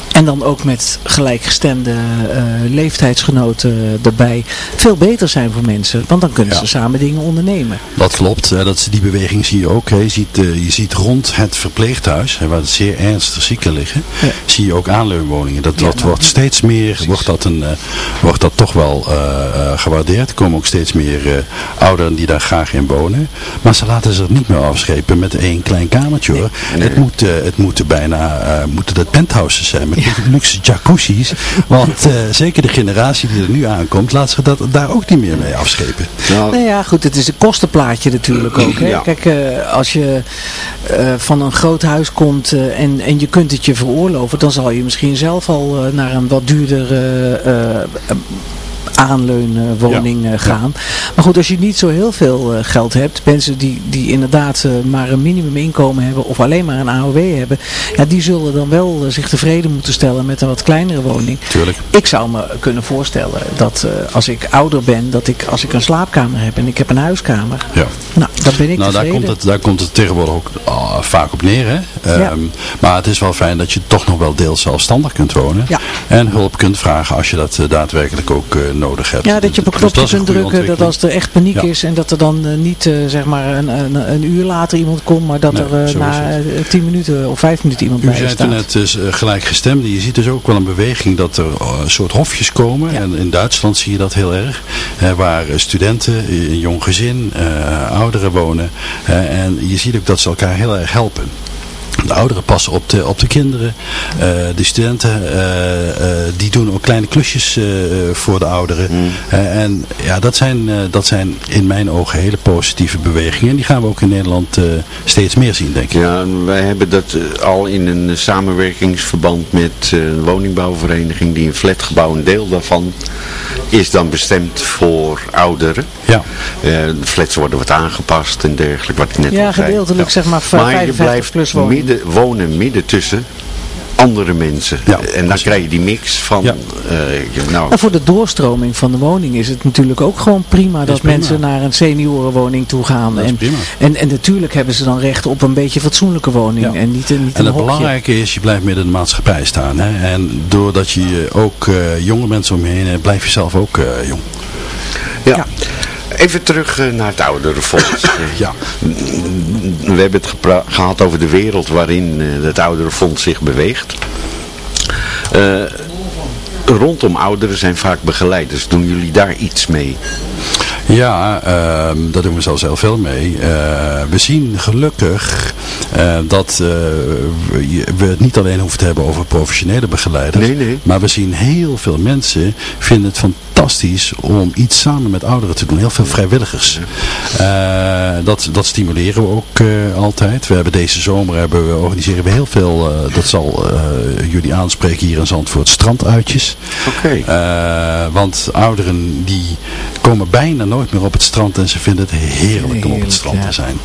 En dan ook met gelijkgestemde eh, leeftijdsgenoten erbij. Veel beter zijn voor mensen. Want dan kunnen Ja. ze samen dingen ondernemen. Dat klopt, hè, dat, is- die beweging zie je ook. Je, ziet, eh, je ziet rond het verpleeghuis, hè, waar het zeer ernstig zieken liggen, Ja. zie je ook aanleunwoningen. Dat, Ja, nou, wordt steeds meer, wordt dat, een, eh, wordt dat toch wel gewaardeerd. Er komen ook steeds meer ouderen die daar graag in wonen. Maar ze laten zich niet meer afschepen met één klein kamertje hoor. Het, moet, eh, het moeten bijna moeten dat penthouses zijn met luxe jacuzzi's. Want eh, zeker de generatie die er nu aankomt, laat zich dat, daar ook niet meer mee afschepen. Nou, Nou ja, goed, het is een kostenplaatje natuurlijk ook. Hè? Ja. Kijk, eh, als je eh, van een groot huis komt eh, en, en je kunt het je veroorloven, dan zal je misschien zelf al eh, naar een wat duurder eh, eh, aanleunwoning eh, gaan. Maar goed, als je niet zo heel veel eh, geld hebt, mensen die, die inderdaad eh, maar een minimuminkomen hebben of alleen maar een AOW hebben, ja, die zullen dan wel zich tevreden moeten stellen met een wat kleinere woning. Tuurlijk. Ik zou me kunnen voorstellen dat als ik ouder ben, dat ik als ik een slaapkamer heb en ik heb een huiskamer, Ja. nou, dan ben ik Nou, daar komt, het, daar komt het tegenwoordig ook ah, vaak op neer. Hè? Ehm, maar het is wel fijn dat je toch nog wel deels zelfstandig kunt wonen. Ja. En hulp kunt vragen als je dat daadwerkelijk ook eh, nodig hebt. Ja, dat je op een Dus knopje kunt drukken dat als er echt paniek Ja. is en dat er dan eh, niet eh, zeg maar een, een, een uur later iemand komt, maar dat Nee, er eh, na tien minuten of vijf minuten iemand U bij je zei staat. toen net dus, eh, gelijkgestemde. Je ziet dus ook wel een beweging dat er een soort hofjes komen. Ja. En in Duitsland zie je dat heel erg. waar studenten, een jong gezin, eh, ouderen wonen. en je ziet ook dat ze elkaar heel erg helpen. De ouderen passen op de, op de kinderen. Eh, de studenten eh, eh, die doen ook kleine klusjes eh, voor de ouderen. Eh, en ja, dat zijn, eh, dat zijn in mijn ogen hele positieve bewegingen. En die gaan we ook in Nederland eh, steeds meer zien, denk ik. Ja, wij hebben dat al in een samenwerkingsverband met eh, een woningbouwvereniging die een flatgebouw, een deel daarvan is dan bestemd voor ouderen. Ja. Eh, de flats worden wat aangepast en dergelijke, wat ik net Ja, al zei. gedeeltelijk, zeg maar, Maar je 55 blijft plus wonen. Midden, wonen midden tussen andere mensen. en dan krijg je die mix van, eh, nou, En voor de doorstroming van de woning is het natuurlijk ook gewoon prima dat prima. mensen naar een seniorenwoning toe gaan. Dat is en, prima. En, en natuurlijk hebben ze dan recht op een beetje fatsoenlijke woning en niet, een- niet En een het hokje. belangrijke is, je blijft midden in de maatschappij staan. Hè? En doordat je ook eh, jonge mensen om je heen hebt, blijf je zelf ook eh, jong. ja. Even terug eh, naar het ouderenfonds. ja. We hebben het gehad over de wereld waarin eh, het ouderenfonds zich beweegt. Eh, rondom ouderen zijn vaak begeleiders. Doen jullie daar iets mee? Ja, ehm, daar doen we zelfs heel veel mee. Eh, we zien gelukkig eh, dat eh, we het niet alleen hoeven te hebben over professionele begeleiders. Maar we zien heel veel mensen vinden het fantastisch om iets samen met ouderen te doen. Heel veel vrijwilligers. Eh, dat, dat stimuleren we ook eh, altijd. We hebben deze zomer hebben we, organiseren we heel veel, eh, dat zal jullie aanspreken hier in Zandvoort, stranduitjes. Oké. Want ouderen die komen bijna nooit meer op het strand en ze vinden het heerlijk om op het strand te zijn.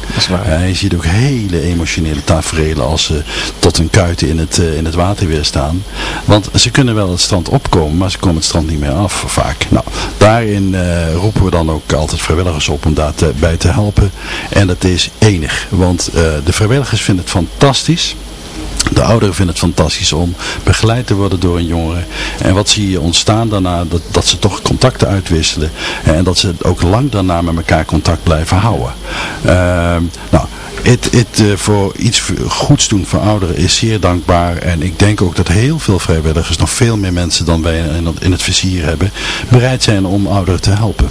Eh, je ziet ook hele emotionele tafereelen als ze tot hun kuiten in het, in het water weer staan. Want ze kunnen wel het strand opkomen, maar ze komen het strand niet meer af vaak. Nou, daarin eh, roepen we dan ook altijd vrijwilligers op om daarbij te helpen. En dat is enig, want eh, de vrijwilligers vinden het fantastisch. De ouderen vinden het fantastisch om begeleid te worden door een jongere. En wat zie je ontstaan daarna? Dat, dat ze toch contacten uitwisselen. En dat ze ook lang daarna met elkaar contact blijven houden. Ehm, nou, het, het, eh, voor iets goeds doen voor ouderen is zeer dankbaar. En ik denk ook dat heel veel vrijwilligers, nog veel meer mensen dan wij in, in het vizier hebben, bereid zijn om ouderen te helpen.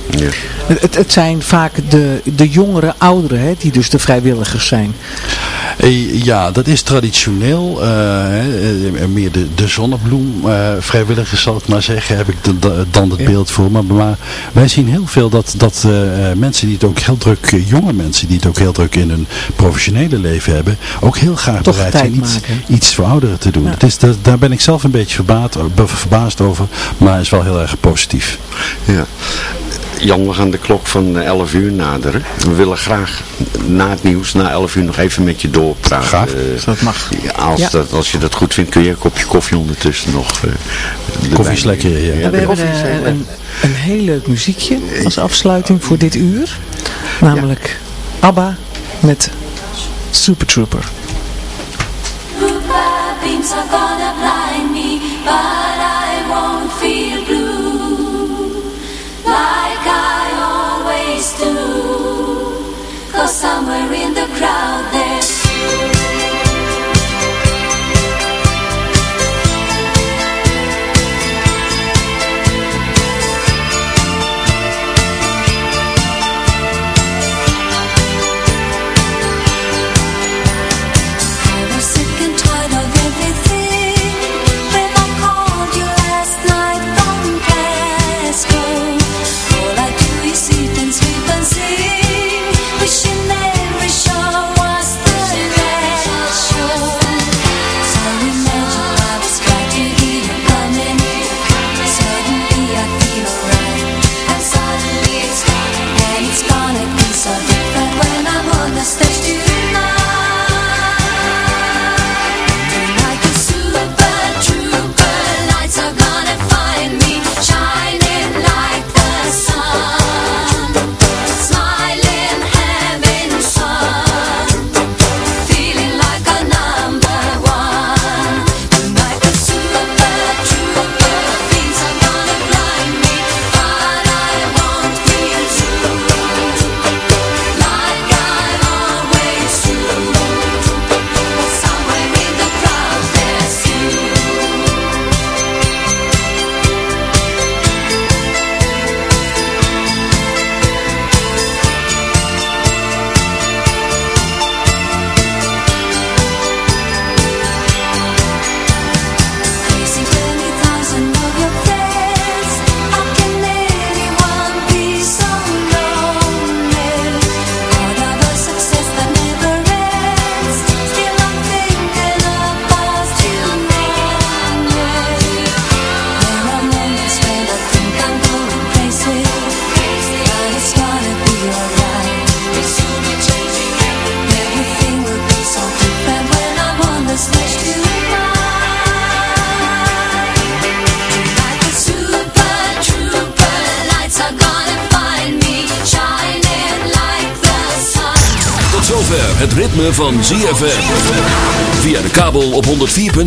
Het, het, het zijn vaak de, de jongere ouderen hè, die dus de vrijwilligers zijn. Eh, Ja, dat is traditioneel. eh, hè, eh, meer de, de zonnebloem eh, vrijwilligers zal ik maar zeggen, heb ik de- de- dan het beeld voor. Maar, maar wij zien heel veel dat, dat eh, mensen die het ook heel druk, jonge mensen die het ook heel druk in hun professionele leven hebben, ook heel graag Toch bereid tijd zijn iets, maken. iets voor ouderen te doen. Ja. Het is, dat, daar ben ik zelf een beetje verbaasd, verbaasd over, maar is wel heel erg positief. Ja. Jan, we gaan de klok van eh, 11 uur naderen. We willen graag na het nieuws, na 11 uur, nog even met je doorpraten. Graag. Eh, dat mag. Als, Ja. dat, als je dat goed vindt, kun je een kopje koffie ondertussen nog... eh, Koffie is lekker, ja. Ja, we de hebben eh, een, een heel leuk muziekje als afsluiting voor dit uur. Namelijk ABBA met Super Trooper.